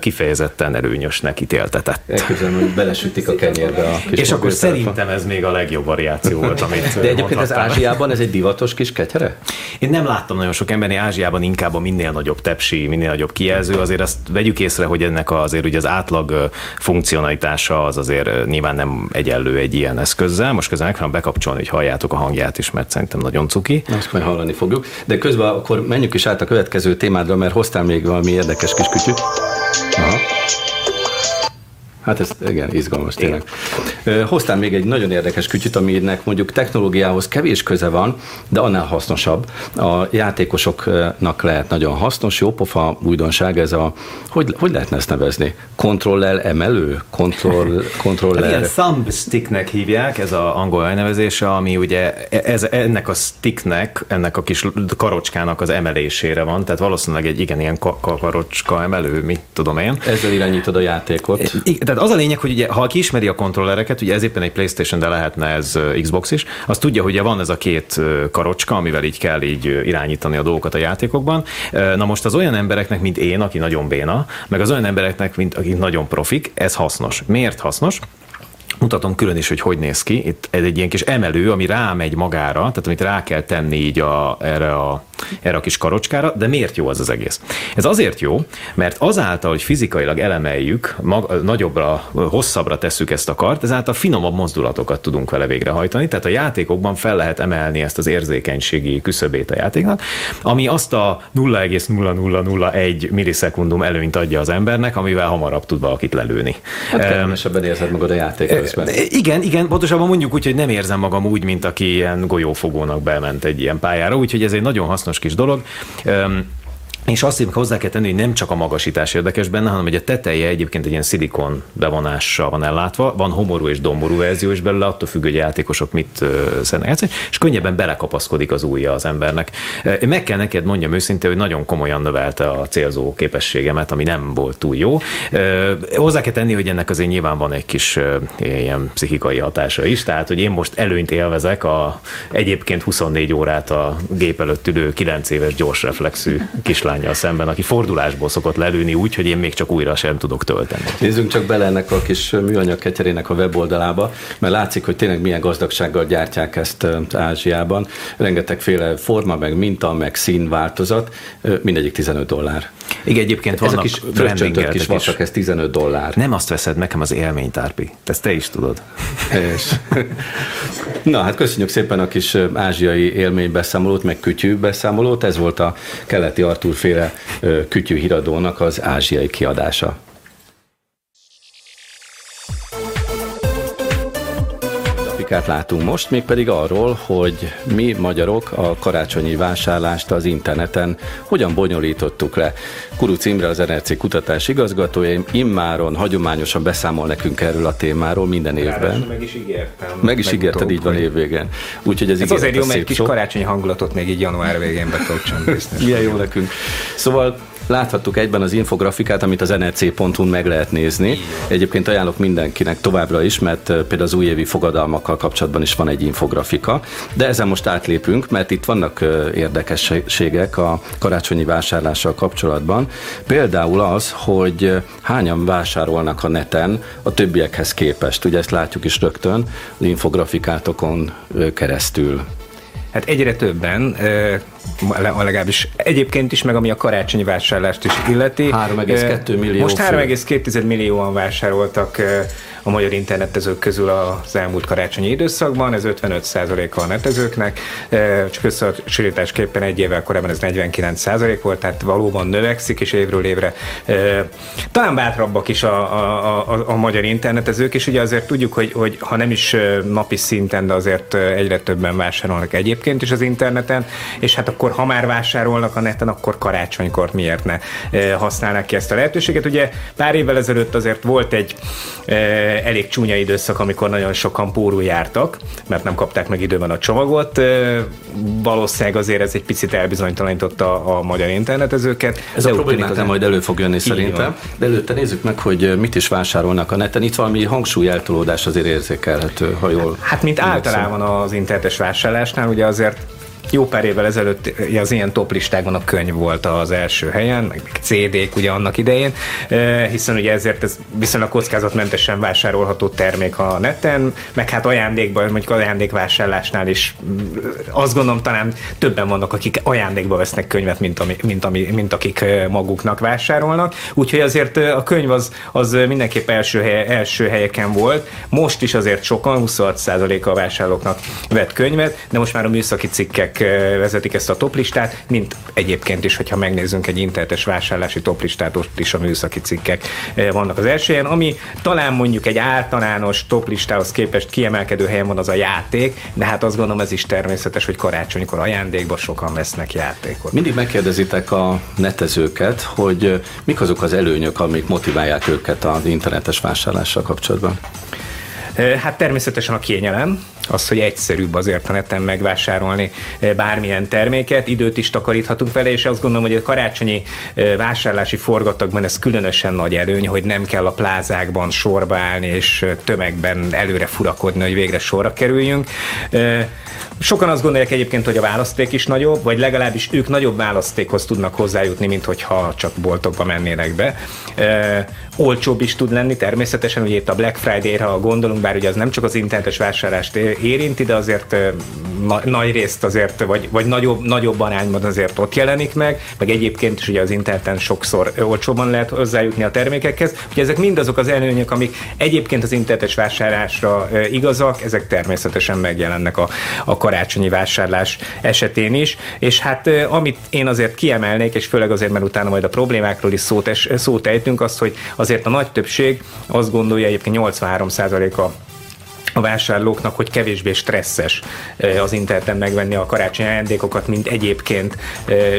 kifejezetten erőnyösnek ítéltetett. Elképzelem, hogy belesütik a kenyérbe a kis És akkor szerintem ez még a legjobb variáció volt, amit De egyébként ez Ázsiában ez egy divatos kis ketyere? Én nem láttam láttam nagyon sok emberni Ázsiában inkább a minél nagyobb tepsi, minél nagyobb kijelző, azért azt vegyük észre, hogy ennek azért ugye az átlag funkcionalitása az azért nyilván nem egyenlő egy ilyen eszközzel. Most közben meg bekapcsolni, hogy halljátok a hangját is, mert szerintem nagyon cuki. Azt majd hallani fogjuk. De közben akkor menjünk is át a következő témádra, mert hoztál még valami érdekes kis kütyüt. Aha. Hát ez igen, izgalmas tényleg. Hoztál még egy nagyon érdekes kütyüt, aminek mondjuk technológiához kevés köze van, de annál hasznosabb. A játékosoknak lehet nagyon hasznos, jó pofa újdonság ez a, hogy, hogy lehetne ezt nevezni? Kontroller emelő? Kontroll, kontroller... Hát ilyen thumb sticknek hívják, ez az angol elnevezése, ami ugye e- ez, ennek a sticknek, ennek a kis karocskának az emelésére van, tehát valószínűleg egy igen ilyen karocska emelő, mit tudom én. Ezzel irányítod a játékot. Tehát tehát az a lényeg, hogy ugye, ha ismeri a kontrollereket, ugye ez éppen egy PlayStation, de lehetne ez Xbox is, az tudja, hogy van ez a két karocska, amivel így kell így irányítani a dolgokat a játékokban. Na most az olyan embereknek, mint én, aki nagyon béna, meg az olyan embereknek, mint akik nagyon profik, ez hasznos. Miért hasznos? Mutatom külön is, hogy hogy néz ki. Itt ez egy ilyen kis emelő, ami rámegy magára, tehát amit rá kell tenni így a, erre, a, erre a kis karocskára, de miért jó az az egész? Ez azért jó, mert azáltal, hogy fizikailag elemeljük, mag, nagyobbra, hosszabbra tesszük ezt a kart, ezáltal finomabb mozdulatokat tudunk vele végrehajtani, tehát a játékokban fel lehet emelni ezt az érzékenységi küszöbét a játéknak, ami azt a 0,0001 millisekundum előnyt adja az embernek, amivel hamarabb tud valakit lelőni. Hát kellemesebben érzed magad a játék közben. Igen, igen, pontosabban mondjuk úgy, hogy nem érzem magam úgy, mint aki ilyen golyófogónak bement egy ilyen pályára, úgyhogy ez egy nagyon hasznos kis dolog. És azt hogy hozzá kell tenni, hogy nem csak a magasítás érdekes benne, hanem hogy a teteje egyébként egy ilyen szilikon bevonással van ellátva, van homorú és domború verzió is belőle, attól függ, hogy a játékosok mit szeretnek és könnyebben belekapaszkodik az ujja az embernek. Uh, meg kell neked mondjam őszintén, hogy nagyon komolyan növelte a célzó képességemet, ami nem volt túl jó. Hozzá kell tenni, hogy ennek azért nyilván van egy kis ilyen pszichikai hatása is, tehát hogy én most előnyt élvezek a egyébként 24 órát a gép előtt ülő 9 éves gyors reflexű kislány lányjal szemben, aki fordulásból szokott lelőni úgy, hogy én még csak újra sem tudok tölteni. Nézzünk csak bele ennek a kis műanyag ketyerének a weboldalába, mert látszik, hogy tényleg milyen gazdagsággal gyártják ezt Ázsiában. Rengetegféle forma, meg minta, meg színváltozat, mindegyik 15 dollár. Igen, egyébként vannak Ezek kis fröccsöntött kis vasak, ez 15 dollár. Nem azt veszed, nekem az élménytárpi. Ezt te is tudod. És. Na, hát köszönjük szépen a kis ázsiai élménybeszámolót, meg kütyű beszámolót. Ez volt a keleti Artúr féle kütyű híradónak az ázsiai kiadása. Grafikát látunk most, mégpedig arról, hogy mi magyarok a karácsonyi vásárlást az interneten hogyan bonyolítottuk le. Kuruc Imre az NRC kutatás igazgatója, immáron hagyományosan beszámol nekünk erről a témáról minden évben. meg is ígértem. Meg is ígérted így van évvégén. Úgyhogy ez, ez azért jó, mert egy kis karácsonyi hangulatot még így január végén betöltsön. Milyen jó nekünk. Szóval Láthattuk egyben az infografikát, amit az nrc.hu-n meg lehet nézni. Egyébként ajánlok mindenkinek továbbra is, mert például az újévi fogadalmakkal kapcsolatban is van egy infografika. De ezen most átlépünk, mert itt vannak érdekességek a karácsonyi vásárlással kapcsolatban. Például az, hogy hányan vásárolnak a neten a többiekhez képest. Ugye ezt látjuk is rögtön az infografikátokon keresztül. Hát egyre többen, legalábbis egyébként is, meg ami a karácsonyi vásárlást is illeti. 3,2 millió. Most 3,2 millióan vásároltak a magyar internetezők közül az elmúlt karácsonyi időszakban, ez 55%-a a netezőknek, csak összehasonlításképpen egy évvel korábban ez 49% volt, tehát valóban növekszik, és évről évre talán bátrabbak is a, a, a, a magyar internetezők, és ugye azért tudjuk, hogy, hogy ha nem is napi szinten, de azért egyre többen vásárolnak egyébként is az interneten, és hát akkor ha már vásárolnak a neten, akkor karácsonykor miért ne használnak ki ezt a lehetőséget. Ugye pár évvel ezelőtt azért volt egy elég csúnya időszak, amikor nagyon sokan pórul jártak, mert nem kapták meg időben a csomagot. Valószínűleg azért ez egy picit elbizonytalanította a magyar internetezőket. Ez a problémák nem majd elő fog jönni szerintem. De előtte nézzük meg, hogy mit is vásárolnak a neten. Itt valami hangsúly eltolódás azért érzékelhető, ha jól Hát, mint általában az internetes vásárlásnál, ugye azért jó pár évvel ezelőtt az ilyen top listákban a könyv volt az első helyen, meg CD-k ugye annak idején, hiszen ugye ezért ez viszonylag kockázatmentesen vásárolható termék a neten, meg hát ajándékban, mondjuk ajándékvásárlásnál is mm, azt gondolom talán többen vannak, akik ajándékba vesznek könyvet, mint, ami, mint, ami, mint akik maguknak vásárolnak. Úgyhogy azért a könyv az, az mindenképp első, helye, első helyeken volt. Most is azért sokan, 26%-a a vásárlóknak vett könyvet, de most már a műszaki cikkek vezetik ezt a toplistát, mint egyébként is, hogyha megnézzünk egy internetes vásárlási toplistát, ott is a műszaki cikkek vannak az első ami talán mondjuk egy általános toplistához képest kiemelkedő helyen van az a játék, de hát azt gondolom ez is természetes, hogy karácsonykor ajándékba sokan vesznek játékot. Mindig megkérdezitek a netezőket, hogy mik azok az előnyök, amik motiválják őket az internetes vásárlással kapcsolatban? Hát természetesen a kényelem, az, hogy egyszerűbb azért a neten megvásárolni bármilyen terméket, időt is takaríthatunk vele, és azt gondolom, hogy a karácsonyi vásárlási forgatagban ez különösen nagy előny, hogy nem kell a plázákban sorba állni és tömegben előre furakodni, hogy végre sorra kerüljünk. Sokan azt gondolják egyébként, hogy a választék is nagyobb, vagy legalábbis ők nagyobb választékhoz tudnak hozzájutni, mint hogyha csak boltokba mennének be. Olcsóbb is tud lenni, természetesen, ugye itt a Black Friday-re, ha gondolunk, bár ugye az nem csak az internetes vásárlást érinti, de azért na, nagy részt azért, vagy, vagy nagyobb, nagyobb arányban azért ott jelenik meg, meg egyébként is ugye az interneten sokszor olcsóban lehet hozzájutni a termékekhez. Ugye ezek mind azok az előnyök, amik egyébként az internetes vásárlásra igazak, ezek természetesen megjelennek a, a karácsonyi vásárlás esetén is, és hát amit én azért kiemelnék, és főleg azért, mert utána majd a problémákról is szót, es, szót ejtünk, azt, hogy azért a nagy többség azt gondolja, egyébként 83%-a a vásárlóknak, hogy kevésbé stresszes az interneten megvenni a karácsonyi ajándékokat, mint egyébként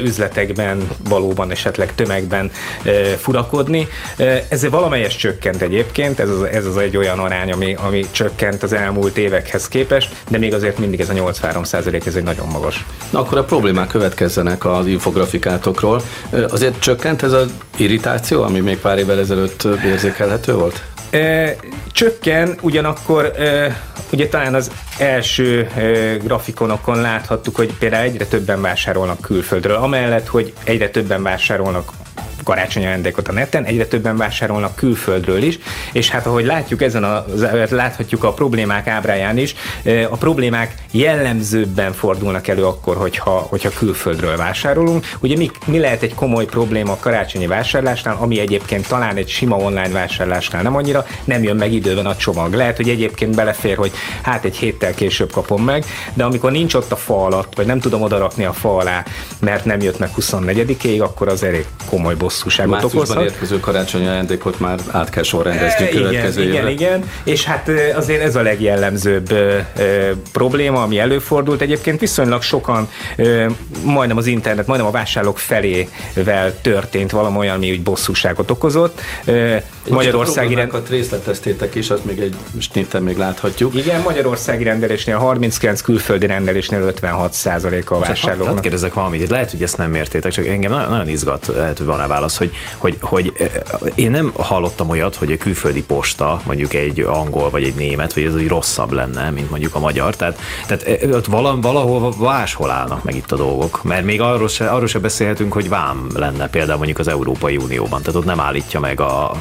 üzletekben, valóban esetleg tömegben furakodni. Ez valamelyes csökkent egyébként, ez az, ez az egy olyan arány, ami, ami csökkent az elmúlt évekhez képest, de még azért mindig ez a 83% ez egy nagyon magas. Na akkor a problémák következzenek az infografikátokról. Azért csökkent ez az irritáció, ami még pár évvel ezelőtt érzékelhető volt? Csökken, ugyanakkor ugye talán az első grafikonokon láthattuk, hogy például egyre többen vásárolnak külföldről, amellett, hogy egyre többen vásárolnak karácsonyi ajándékot a neten, egyre többen vásárolnak külföldről is, és hát ahogy látjuk ezen a, láthatjuk a problémák ábráján is, a problémák jellemzőbben fordulnak elő akkor, hogyha, hogyha külföldről vásárolunk. Ugye mi, mi lehet egy komoly probléma a karácsonyi vásárlásnál, ami egyébként talán egy sima online vásárlásnál nem annyira, nem jön meg időben a csomag. Lehet, hogy egyébként belefér, hogy hát egy héttel később kapom meg, de amikor nincs ott a fa alatt, vagy nem tudom odarakni a fa alá, mert nem jött meg 24-ig, akkor az elég komoly bossz bosszúságot okozhat. érkező karácsonyi ajándékot már át kell sorrendezni e, következő igen, évre. Igen, igen, és hát azért ez a legjellemzőbb e, probléma, ami előfordult. Egyébként viszonylag sokan, e, majdnem az internet, majdnem a vásárlók felével történt valami ami úgy bosszúságot okozott. E, Magyarországi rend... részleteztétek is, azt még egy snitten még láthatjuk. Igen, Magyarországi rendelésnél 39, külföldi rendelésnél 56 százalék a vásárlóknak. Hát kérdezek valamit, lehet, hogy ezt nem értétek, csak engem nagyon, nagyon izgat, lehet, hogy van rá válasz, hogy, hogy, hogy én nem hallottam olyat, hogy a külföldi posta, mondjuk egy angol vagy egy német, vagy ez úgy rosszabb lenne, mint mondjuk a magyar. Tehát, tehát ott valahol máshol állnak meg itt a dolgok. Mert még arról se, arról se beszélhetünk, hogy vám lenne például mondjuk az Európai Unióban. Tehát ott nem állítja meg a, a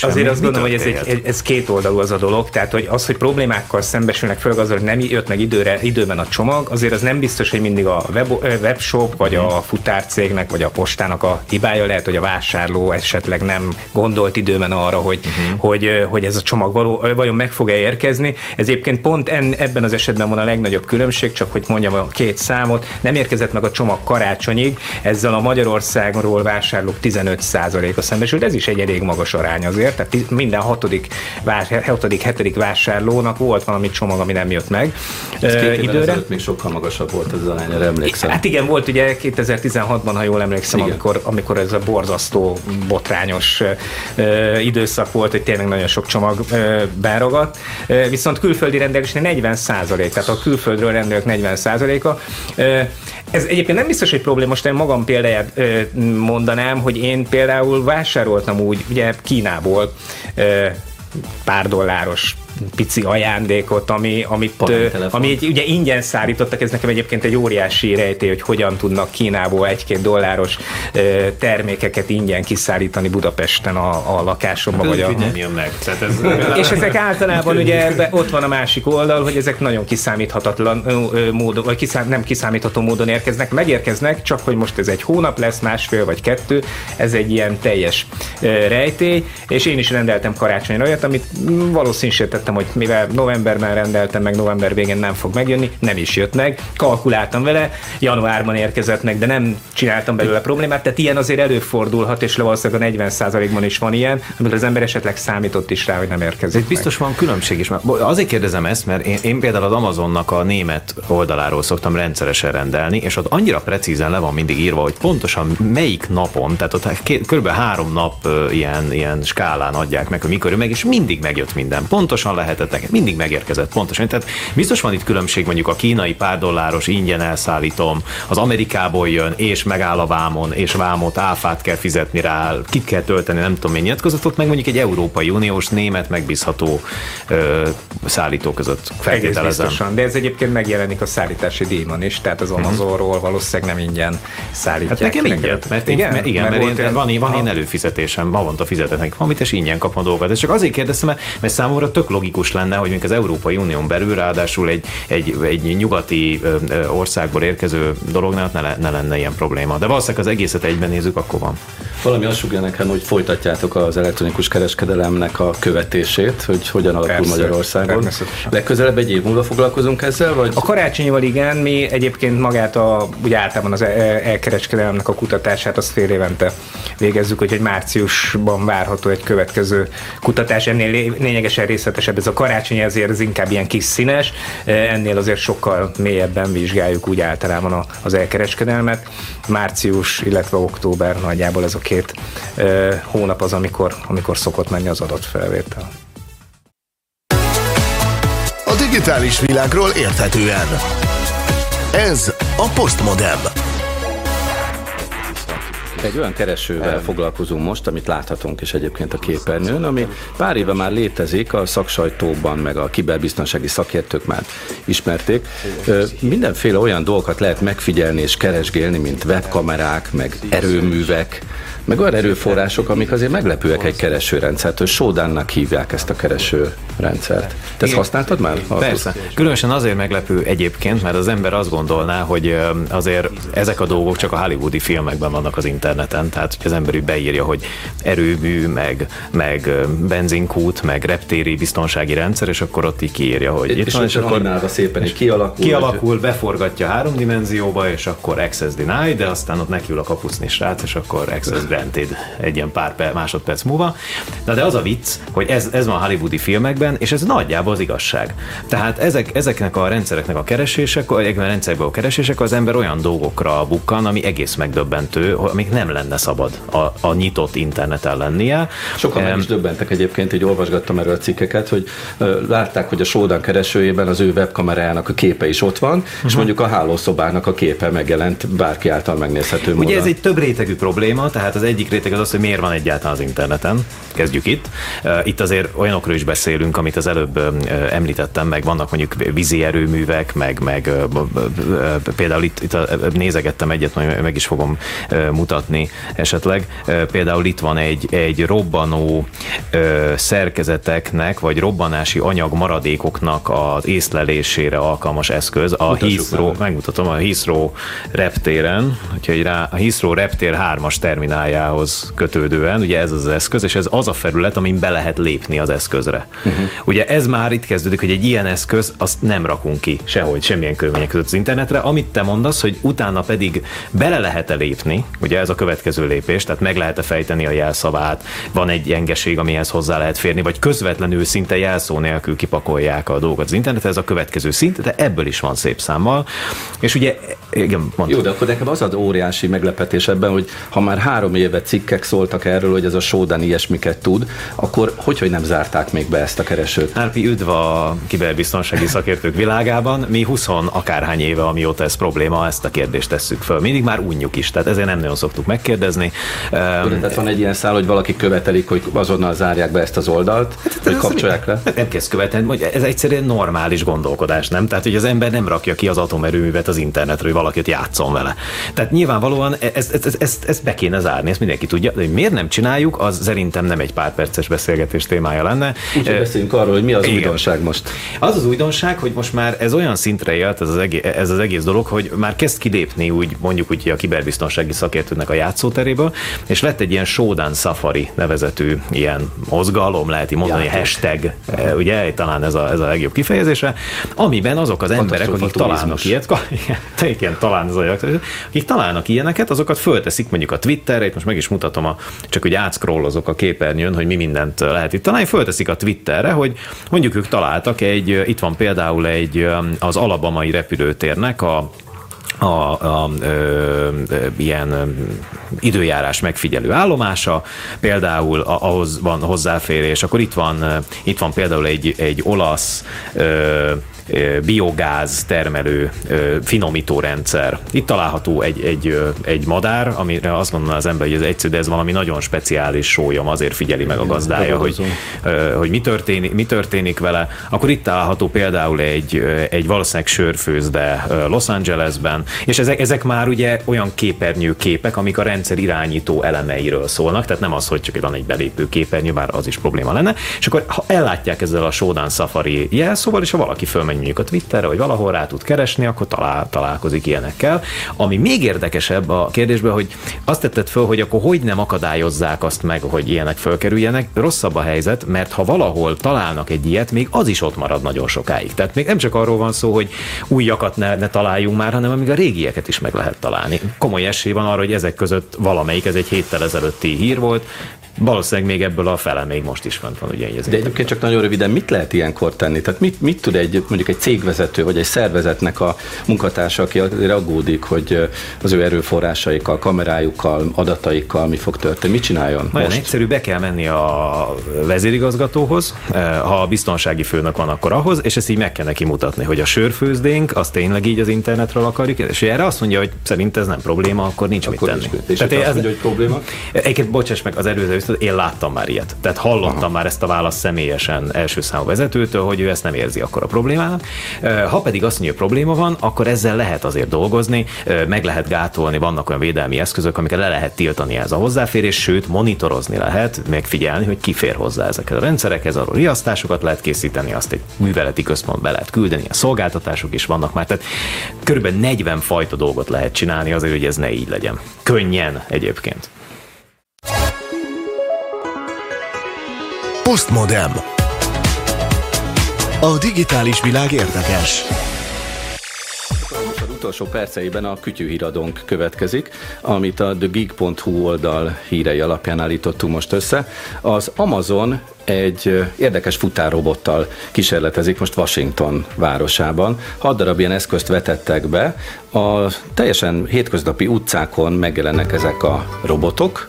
Azért azt gondolom, hogy ez, egy, ez két oldalú az a dolog, tehát hogy az, hogy problémákkal szembesülnek, főleg az, hogy nem jött meg időre, időben a csomag, azért az nem biztos, hogy mindig a web, webshop, vagy a futárcégnek, vagy a postának a hibája, lehet, hogy a vásárló esetleg nem gondolt időben arra, hogy, uh-huh. hogy, hogy ez a csomag való, vajon meg fog-e érkezni. Ez egyébként pont en, ebben az esetben van a legnagyobb különbség, csak hogy mondjam a két számot, nem érkezett meg a csomag karácsonyig, ezzel a Magyarországról vásárlók 15%-a szembesült, ez is egy elég magas arány azért, tehát minden hatodik, hatodik hetedik vásárlónak volt valami csomag, ami nem jött meg. Ez két időre. még sokkal magasabb volt ez az arány, emlékszem. Hát igen, volt ugye 2016-ban, ha jól emlékszem, amikor, amikor ez a borzasztó, botrányos időszak volt, hogy tényleg nagyon sok csomag. Uh, viszont külföldi rendelésnél 40 százalék, tehát a külföldről rendelők 40 százaléka. Ez egyébként nem biztos, hogy probléma, most én magam példáját mondanám, hogy én például vásároltam úgy, ugye Kínából pár dolláros pici ajándékot, ami, amit, ami egy, ugye ingyen szállítottak, ez nekem egyébként egy óriási rejtély, hogy hogyan tudnak Kínából egy-két dolláros termékeket ingyen kiszállítani Budapesten a, a lakásomba. Hát vagy a... nem jön meg. Tehát ez és ezek általában ugye ebbe, ott van a másik oldal, hogy ezek nagyon kiszámíthatatlan módon, vagy kiszám, nem kiszámítható módon érkeznek, megérkeznek, csak hogy most ez egy hónap lesz, másfél vagy kettő, ez egy ilyen teljes rejtély, és én is rendeltem karácsonyra olyat, amit valószínűsítettem értettem, hogy mivel novemberben rendeltem, meg november végén nem fog megjönni, nem is jött meg, kalkuláltam vele, januárban érkezett meg, de nem csináltam belőle problémát, tehát ilyen azért előfordulhat, és valószínűleg a 40%-ban is van ilyen, amikor az ember esetleg számított is rá, hogy nem érkezik. Itt biztos van különbség is, azért kérdezem ezt, mert én, én például az Amazonnak a német oldaláról szoktam rendszeresen rendelni, és ott annyira precízen le van mindig írva, hogy pontosan melyik napon, tehát ott kb. három nap ilyen, ilyen skálán adják meg, hogy mikor meg, és mindig megjött minden. Pontosan pontosan lehetett, mindig megérkezett pontosan. Tehát biztos van itt különbség mondjuk a kínai pár dolláros ingyen elszállítom, az Amerikából jön, és megáll a vámon, és vámot, áfát kell fizetni rá, ki kell tölteni, nem tudom mennyi nyilatkozatot, meg mondjuk egy Európai Uniós, német, megbízható ö, szállító között feltételezem. Biztosan, de ez egyébként megjelenik a szállítási díjban is, tehát az mhm. Amazonról valószínűleg nem ingyen szállítják. Hát nekem ingyen, mert, igen, mert, igen, mert, mert én, van, van én előfizetésem, havonta fizetetnek valamit, és ingyen kapom dolgokat. És csak azért kérdeztem, mert, mert számomra tök logikus lenne, hogy az Európai Unión belül ráadásul egy, egy, egy nyugati országból érkező dolognál ne, ne lenne ilyen probléma. De valószínűleg az egészet egyben nézzük, akkor van. Valami azt sugja nekem, hogy folytatjátok az elektronikus kereskedelemnek a követését, hogy hogyan alakul Persze, Magyarországon. Legközelebb egy év múlva foglalkozunk ezzel? Vagy? A karácsonyival igen, mi egyébként magát a, úgy általában az elkereskedelemnek a kutatását azt fél évente végezzük, hogy egy márciusban várható egy következő kutatás, ennél lényegesen részletesebb. Ez a karácsony azért ez inkább ilyen kis színes, ennél azért sokkal mélyebben vizsgáljuk úgy általában az elkereskedelmet. Március, illetve október nagyjából ez a két hónap az, amikor, amikor szokott menni az adott felvétel. A digitális világról érthetően. Ez a Postmodem. Egy olyan keresővel foglalkozunk most, amit láthatunk is egyébként a képernyőn, ami pár éve már létezik, a szaksajtóban, meg a kiberbiztonsági szakértők már ismerték. Mindenféle olyan dolgokat lehet megfigyelni és keresgélni, mint webkamerák, meg erőművek, meg olyan erőforrások, amik azért meglepőek egy keresőrendszert, Sódánnak hívják ezt a keresőrendszert. Te ezt használtad már? Persze. Különösen azért meglepő egyébként, mert az ember azt gondolná, hogy azért ezek a dolgok csak a hollywoodi filmekben vannak az interneten, tehát hogy az ember úgy beírja, hogy erőmű, meg, meg benzinkút, meg reptéri biztonsági rendszer, és akkor ott így kiírja, hogy itt van, és akkor szépen és kialakul. Kialakul, beforgatja három dimenzióba, és akkor access deny, de aztán ott nekiül a kapuszni srác, és akkor access granted egy ilyen pár per, másodperc múlva. Na de az a vicc, hogy ez, ez van a hollywoodi filmekben, és ez nagyjából az igazság. Tehát ezek, ezeknek a rendszereknek a keresések, a rendszerből a keresések az ember olyan dolgokra bukkan, ami egész megdöbbentő, amik nem lenne szabad a, a nyitott interneten lennie. Sokan meg is döbbentek egyébként, hogy olvasgattam erről a cikkeket, hogy látták, hogy a Shodan keresőjében az ő webkamerájának a képe is ott van, uh-huh. és mhm. mondjuk a hálószobának a képe megjelent bárki által megnézhető módon. Ugye ez egy több rétegű probléma, tehát az egyik réteg az az, hogy miért van egyáltalán az interneten. Kezdjük itt. Itt azért olyanokról is beszélünk, amit az előbb említettem, meg vannak mondjuk vízi erőművek, meg, meg például itt, itt nézegettem egyet, majd meg is fogom mutatni esetleg. Például itt van egy, egy robbanó szerkezeteknek, vagy robbanási anyag maradékoknak az észlelésére alkalmas eszköz. A Heathrow, megmutatom, a Heathrow reptéren, úgyhogy rá, a Heathrow reptér 3-as terminálja technológiához kötődően, ugye ez az eszköz, és ez az a felület, amin be lehet lépni az eszközre. Uh-huh. Ugye ez már itt kezdődik, hogy egy ilyen eszköz, azt nem rakunk ki sehogy, semmilyen körülmények között az internetre. Amit te mondasz, hogy utána pedig bele lehet-e lépni, ugye ez a következő lépés, tehát meg lehet-e fejteni a jelszavát, van egy gyengeség, amihez hozzá lehet férni, vagy közvetlenül szinte jelszó nélkül kipakolják a dolgokat az internetre, ez a következő szint, de ebből is van szép számmal. És ugye, igen, mondtam. Jó, de akkor nekem az az óriási meglepetés ebben, hogy ha már három év éve cikkek szóltak erről, hogy ez a Shodan ilyesmiket tud, akkor hogy, hogy nem zárták még be ezt a keresőt? Árpi, üdv a kiberbiztonsági szakértők világában. Mi 20 akárhány éve, amióta ez probléma, ezt a kérdést tesszük föl. Mindig már unjuk is, tehát ezért nem nagyon szoktuk megkérdezni. Tehát van egy ilyen szál, hogy valaki követelik, hogy azonnal zárják be ezt az oldalt, hát, hogy kapcsolják le? Nem kezd követni, hogy ez egyszerűen normális gondolkodás, nem? Tehát, hogy az ember nem rakja ki az atomerőművet az internetre, hogy valakit játszon vele. Tehát nyilvánvalóan ezt, ezt, ezt, ezt be kéne zárni, ezt mindenki tudja, de hogy miért nem csináljuk, az szerintem nem egy pár perces beszélgetés témája lenne. Úgyhogy beszéljünk arról, hogy mi az Igen. újdonság most. Az az újdonság, hogy most már ez olyan szintre élt ez az, egész, ez az egész dolog, hogy már kezd kilépni úgy mondjuk úgy a kiberbiztonsági szakértőnek a játszóteréből, és lett egy ilyen Shodan Safari nevezetű ilyen mozgalom, lehet így mondani, Játék. hashtag, e, ugye, talán ez a, ez a legjobb kifejezése, amiben azok az emberek, akik találnak ilyet, igen, talán ez a, akik találnak ilyeneket, azokat fölteszik mondjuk a Twitterre, itt most meg is mutatom, a, csak hogy átszkrollozok a képernyőn, hogy mi mindent lehet itt találni. Fölteszik a Twitterre, hogy mondjuk ők találtak egy, itt van például egy az alabamai repülőtérnek a a, a, a ö, ilyen időjárás megfigyelő állomása, például ahhoz van hozzáférés, akkor itt van, itt van például egy, egy olasz ö, biogáz termelő finomító rendszer. Itt található egy, egy, egy madár, amire azt gondolná az ember, hogy ez egyszerű, de ez valami nagyon speciális sólyom, azért figyeli meg a gazdája, hogy, hogy mi, történik, mi történik vele. Akkor itt található például egy, egy valószínűleg sörfőzde Los Angelesben, és ezek, ezek már ugye olyan képernyő képek, amik a rendszer irányító elemeiről szólnak, tehát nem az, hogy csak van egy belépő képernyő, bár az is probléma lenne, és akkor ha ellátják ezzel a Shodan Safari jelszóval, és ha valaki fölmegy mondjuk a Twitterre, vagy valahol rá tud keresni, akkor talál, találkozik ilyenekkel. Ami még érdekesebb a kérdésben, hogy azt tetted föl, hogy akkor hogy nem akadályozzák azt meg, hogy ilyenek fölkerüljenek. Rosszabb a helyzet, mert ha valahol találnak egy ilyet, még az is ott marad nagyon sokáig. Tehát még nem csak arról van szó, hogy újakat ne, ne találjunk már, hanem amíg a régieket is meg lehet találni. Komoly esély van arra, hogy ezek között valamelyik, ez egy héttel ezelőtti hír volt, valószínűleg még ebből a fele még most is fent van. Ugye, így az De egyébként csak nagyon röviden, mit lehet ilyenkor tenni? Tehát mit, mit tud egy, mondjuk egy cégvezető vagy egy szervezetnek a munkatársa, aki aggódik, hogy az ő erőforrásaikkal, kamerájukkal, adataikkal mi fog történni? Mit csináljon Nagyon most? egyszerű, be kell menni a vezérigazgatóhoz, eh, ha a biztonsági főnök van, akkor ahhoz, és ezt így meg kell neki mutatni, hogy a sörfőzdénk, azt tényleg így az internetről akarjuk, és erre azt mondja, hogy szerint ez nem probléma, akkor nincs Akkor mit tenni. És akkor azt mondja, hogy probléma? Egyébként bocsáss meg, az előző viszont én láttam már ilyet. Tehát hallottam Aha. már ezt a választ személyesen első számú vezetőtől, hogy ő ezt nem érzi akkor a problémának. Ha pedig azt mondja, hogy probléma van, akkor ezzel lehet azért dolgozni, meg lehet gátolni, vannak olyan védelmi eszközök, amiket le lehet tiltani ez a hozzáférés, sőt, monitorozni lehet, megfigyelni, hogy ki fér hozzá ezeket a rendszerekhez, arról riasztásokat lehet készíteni, azt egy műveleti központ be lehet küldeni, a szolgáltatások is vannak már, tehát körülbelül 40 fajta dolgot lehet csinálni azért, hogy ez ne így legyen. Könnyen egyébként. Postmodem. A digitális világ érdekes. Utolsó perceiben a kütyűhíradónk következik, amit a thegeek.hu oldal hírei alapján állítottunk most össze. Az Amazon egy érdekes futárrobottal kísérletezik most Washington városában. Hat darab ilyen eszközt vetettek be. A teljesen hétköznapi utcákon megjelennek ezek a robotok,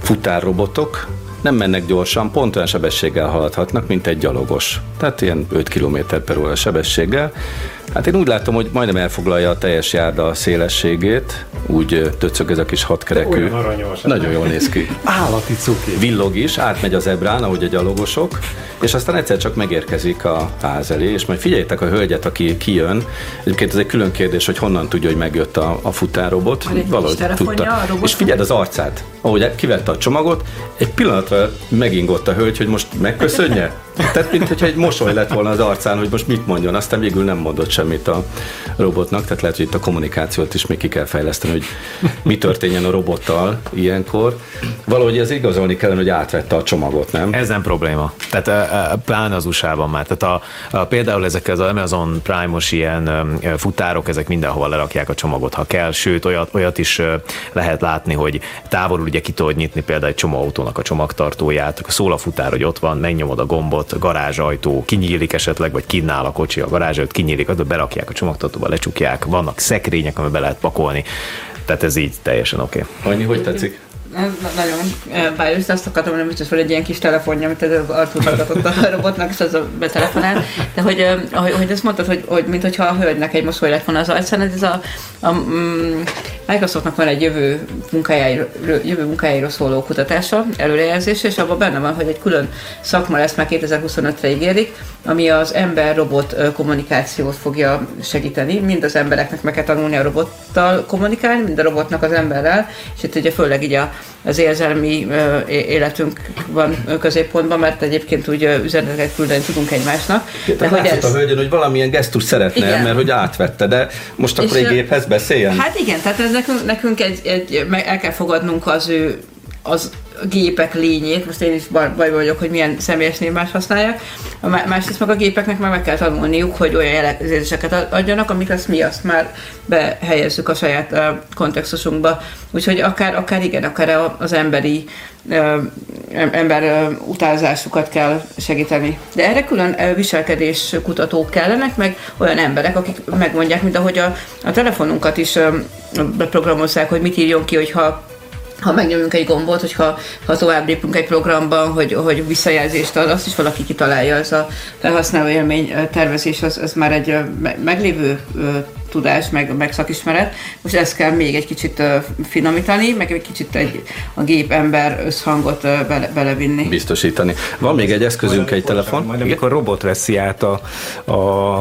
futárrobotok, nem mennek gyorsan, pont olyan sebességgel haladhatnak, mint egy gyalogos. Tehát ilyen 5 km per óra sebességgel. Hát én úgy látom, hogy majdnem elfoglalja a teljes járda szélességét, úgy töcög ez a kis hatkerekű. Aranyos. Nagyon jól néz ki. Állati cuki. Villog is, átmegy az ebrán, ahogy a gyalogosok, és aztán egyszer csak megérkezik a ház elé, és majd figyeljétek a hölgyet, aki kijön. Egyébként ez egy külön kérdés, hogy honnan tudja, hogy megjött a, a futárrobot. Van egy kis telefonja a robotnak? És figyeld az arcát, ahogy kivette a csomagot, egy pillanatra megingott a hölgy, hogy most megköszönje. Tehát, mint hogyha egy mosoly lett volna az arcán, hogy most mit mondjon, aztán végül nem mondott semmit a robotnak, tehát lehet, hogy itt a kommunikációt is még ki kell fejleszteni, hogy mi történjen a robottal ilyenkor. Valahogy ez igazolni kellene, hogy átvette a csomagot, nem? Ez nem probléma. Tehát pláne az USA-ban már. Tehát a, a, például ezek az Amazon Prime-os ilyen futárok, ezek mindenhova lerakják a csomagot, ha kell, sőt olyat, olyat is lehet látni, hogy távolul ugye ki tudod nyitni például egy csomagautónak a csomagtartóját, szól a futár, hogy ott van, megnyomod a gombot, garázsajtó kinyílik esetleg, vagy kinnál a kocsi, a garázsajtó kinyílik, ott berakják a csomagtartóba, lecsukják, vannak szekrények, amiben be lehet pakolni. Tehát ez így teljesen oké. Okay. Annyi, hogy tetszik? Nagyon bájos, azt akartam, hogy biztos van egy ilyen kis telefonja, amit az adott a robotnak, és az a betelefonál. De hogy, eh, ahogy, hogy ezt mondtad, hogy, hogy mint hogyha a hölgynek egy mosoly lett volna az arcán, ez a, a mm, Microsoftnak van egy jövő munkájáról, jövő munkájáról szóló kutatása, előrejelzése, és abban benne van, hogy egy külön szakma lesz, már 2025-re ígérik, ami az ember-robot kommunikációt fogja segíteni. Mind az embereknek meg kell tanulni a robottal kommunikálni, mind a robotnak az emberrel, és itt ugye főleg így a, az érzelmi életünk van középpontban, mert egyébként úgy üzeneteket küldeni tudunk egymásnak. De hogy ez... a hölgyön, hogy valamilyen gesztus szeretne, Igen. mert hogy átvette, de most akkor És, egy géphez beszéljen? Hát igen, tehát ez nekünk, nekünk egy, egy, meg el kell fogadnunk az ő az gépek lényét, most én is baj, vagyok, hogy milyen személyes névmást használják, a má- másrészt meg a gépeknek meg meg kell tanulniuk, hogy olyan jelzéseket ad- adjanak, amik azt mi azt már behelyezzük a saját uh, kontextusunkba. Úgyhogy akár, akár igen, akár az emberi uh, ember uh, utázásukat kell segíteni. De erre külön uh, viselkedés kutatók kellenek, meg olyan emberek, akik megmondják, mint ahogy a, a telefonunkat is um, beprogramozzák, hogy mit írjon ki, hogyha ha megnyomjunk egy gombot, hogyha ha tovább lépünk egy programban, hogy, hogy visszajelzést ad, azt is valaki kitalálja, ez a felhasználó élmény tervezés, az, az már egy meglévő tudás, meg, meg szakismeret. Most ezt kell még egy kicsit finomítani, meg egy kicsit egy, a gép-ember összhangot bele, belevinni. Biztosítani. Van még egy eszközünk, egy telefon. Majd amikor robot veszi át a, a,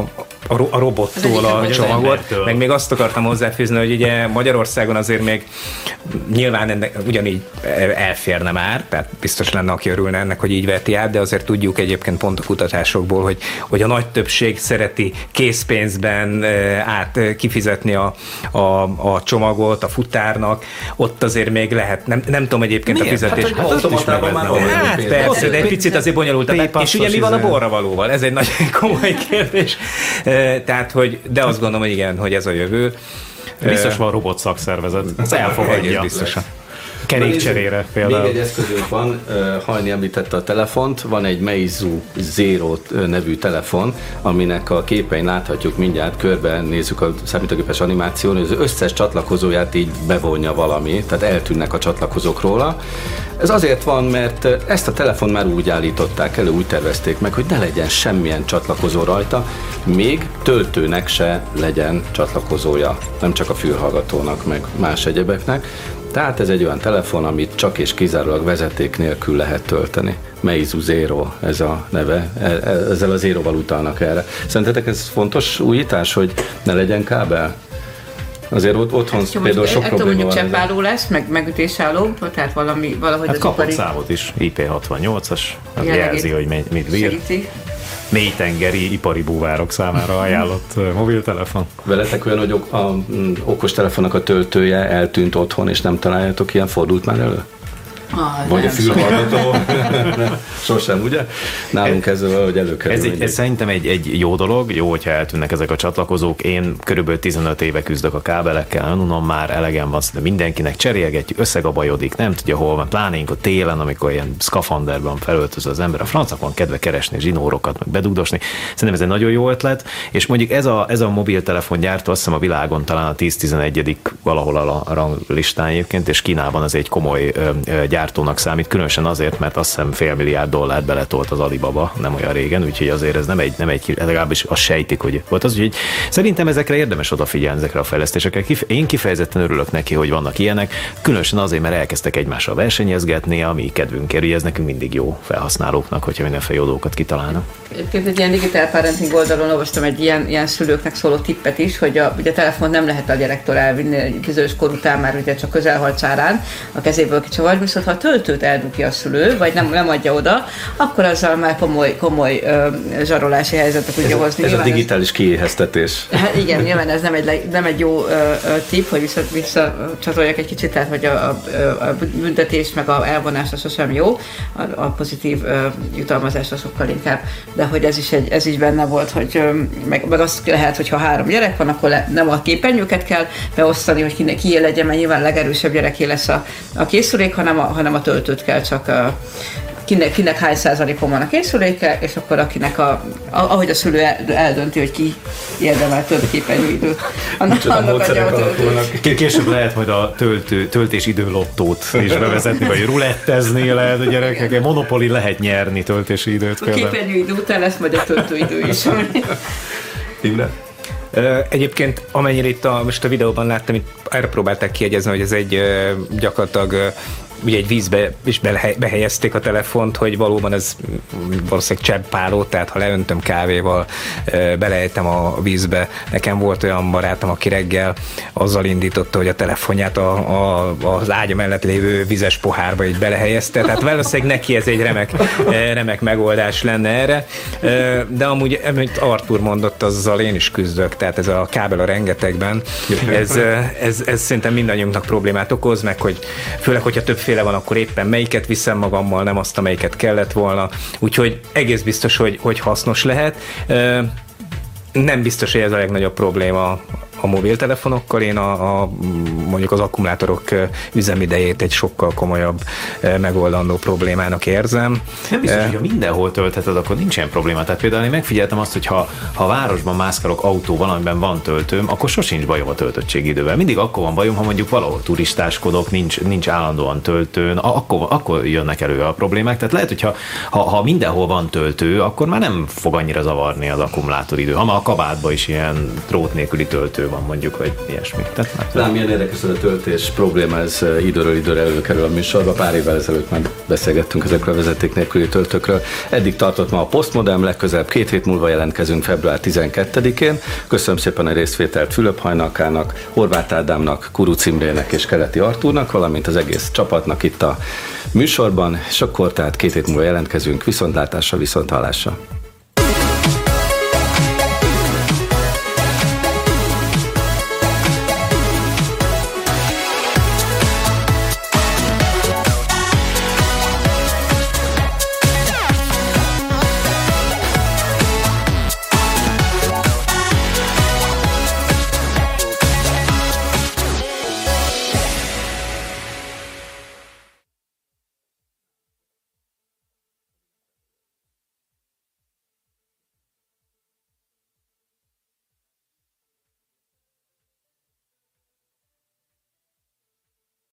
a, ro- a robottól a csomagot, meg még azt akartam hozzáfűzni, hogy ugye Magyarországon azért még nyilván ennek ugyanígy elférne már, tehát biztos lenne, aki örülne ennek, hogy így veti át, de azért tudjuk egyébként pont a kutatásokból, hogy, hogy a nagy többség szereti készpénzben eh, át eh, kifizetni a, a, a csomagot a futárnak, ott azért még lehet, nem, nem tudom egyébként a Miért? fizetés. Hát, hogy automatában már van Hát persze, de egy picit azért bonyolultabb. És ugye mi van a borra valóval? Ez egy nagyon komoly kérdés. Eh, Tehát, hogy, de azt gondolom, hogy igen, hogy ez a jövő. Biztos van robot szakszervezet. Ez elfogadja. biztosan. Kerékcserére például. Még egy eszközünk van, Hajni említette a telefont, van egy Meizu Zero nevű telefon, aminek a képein láthatjuk mindjárt, körbe nézzük a számítógépes animáción, az összes csatlakozóját így bevonja valami, tehát eltűnnek a csatlakozók róla. Ez azért van, mert ezt a telefon már úgy állították elő, úgy tervezték meg, hogy ne legyen semmilyen csatlakozó rajta, még töltőnek se legyen csatlakozója, nem csak a fülhallgatónak, meg más egyebeknek. Tehát ez egy olyan telefon, amit csak és kizárólag vezeték nélkül lehet tölteni. Meizu Zero ez a neve, e, e, ezzel a zéroval utalnak erre. Szerintetek ez fontos újítás, hogy ne legyen kábel? Azért ott, otthon Jó, például sok probléma van. mondjuk cseppálló lesz, meg megütésálló, tehát valami, valahogy hát az kapott ipari... számot is, IP68-as, az jelzi, hogy mit bír. Segíti mélytengeri ipari búvárok számára ajánlott mobiltelefon. Veletek olyan, hogy a, a okostelefonnak a töltője eltűnt otthon, és nem találjátok ilyen, fordult már elő? Ah, Vagy a fülhallgató. Sosem, ugye? Nálunk ez hogy előkerül. Ez, egy, ez szerintem egy, egy jó dolog, jó, hogyha eltűnnek ezek a csatlakozók. Én körülbelül 15 éve küzdök a kábelekkel, tudom, már elegem van, de mindenkinek cserélgetjük, összegabajodik, nem tudja hol van. Pláne a télen, amikor ilyen szkafanderben felöltöz az ember, a francakon kedve keresni zsinórokat, meg bedugdosni. Szerintem ez egy nagyon jó ötlet, és mondjuk ez a, ez a mobiltelefon gyártó, azt hiszem a világon talán a 10-11 valahol a ranglistán egyébként, és Kínában az egy komoly gyártó gyártónak számít, különösen azért, mert azt hiszem fél milliárd dollárt beletolt az Alibaba nem olyan régen, úgyhogy azért ez nem egy, nem egy legalábbis azt sejtik, hogy volt az, úgyhogy szerintem ezekre érdemes odafigyelni, ezekre a fejlesztésekre. Én kifejezetten örülök neki, hogy vannak ilyenek, különösen azért, mert elkezdtek egymással versenyezgetni, ami kedvünk ér, ez nekünk mindig jó felhasználóknak, hogyha mindenféle jó dolgokat kitalálnak. Egyébként egy ilyen digital parenting oldalon olvastam egy ilyen, ilyen szülőknek szóló tippet is, hogy a, ugye a telefon nem lehet a gyerektől elvinni egy bizonyos kor után már ugye csak közelhalt szárán a kezéből kicsavar, viszont ha a töltőt eldugja a szülő, vagy nem, nem adja oda, akkor azzal már komoly, komoly ö, zsarolási helyzetet tudja ez, hozni. Ez nyilván a digitális ez, kiéheztetés. Hát igen, nyilván ez nem egy, nem egy jó ö, ö, tipp, hogy vissza, visszacsatoljak egy kicsit, tehát hogy a, a, a büntetés meg a elvonás az sosem jó, a, a pozitív ö, jutalmazás az sokkal inkább, de hogy ez is, egy, ez is benne volt, hogy ö, meg, meg azt lehet, hogy ha három gyerek van, akkor le, nem a képernyőket kell beosztani, hogy ki, legyen, mert nyilván legerősebb gyereké lesz a, a készülék, hanem a, hanem a töltőt kell csak a, kinek, kinek hány százalékon van a készüléke, és akkor akinek a, ahogy a szülő eldönti, hogy ki érdemel több képernyőidőt, annak, annak adja a töltőt. Később lehet majd a töltő, töltésidő lottót is bevezetni, vagy rulettezni lehet a gyerekek, monopoli lehet nyerni töltési időt. A képernyőidő után lesz majd a töltőidő is. Imre? Egyébként amennyire itt a, most a videóban láttam, itt erre próbálták kiegyezni, hogy ez egy gyakorlatilag ugye egy vízbe is behelyezték a telefont, hogy valóban ez valószínűleg cseppáló, tehát ha leöntöm kávéval, belejtem a vízbe. Nekem volt olyan barátom, aki reggel azzal indította, hogy a telefonját a, a, az ágya mellett lévő vizes pohárba így belehelyezte, tehát valószínűleg neki ez egy remek, remek megoldás lenne erre. De amúgy, amit Artur mondott, azzal én is küzdök, tehát ez a kábel a rengetegben, ez, ez, ez szerintem mindannyiunknak problémát okoz, meg hogy főleg, hogyha többféle többféle van, akkor éppen melyiket viszem magammal, nem azt, amelyiket kellett volna. Úgyhogy egész biztos, hogy, hogy hasznos lehet. Nem biztos, hogy ez a legnagyobb probléma a mobiltelefonokkal, én a, a mondjuk az akkumulátorok üzemidejét egy sokkal komolyabb megoldandó problémának érzem. Nem biztos, hogy ha mindenhol töltheted, akkor nincsen probléma. Tehát például én megfigyeltem azt, hogy ha, ha városban mászkálok autó valamiben van töltőm, akkor sosincs bajom a töltöttségidővel. Mindig akkor van bajom, ha mondjuk valahol turistáskodok, nincs, nincs állandóan töltőn, akkor, akkor jönnek elő a problémák. Tehát lehet, hogy ha, ha, ha mindenhol van töltő, akkor már nem fog annyira zavarni az akkumulátoridő. Ha már a kabátban is ilyen trót nélküli töltő van mondjuk, vagy ilyesmi. Tehát, Lám, milyen érdekes, a töltés probléma, ez időről időre előkerül a műsorba. Pár évvel ezelőtt már beszélgettünk ezekről a vezeték nélküli töltőkről. Eddig tartott ma a Postmodem, legközelebb két hét múlva jelentkezünk február 12-én. Köszönöm szépen a részvételt Fülöp Hajnalkának, Horváth Ádámnak, Kuru Cimrének és Keleti Artúrnak, valamint az egész csapatnak itt a műsorban, és akkor tehát két hét múlva jelentkezünk. Viszontlátásra, viszonthallásra.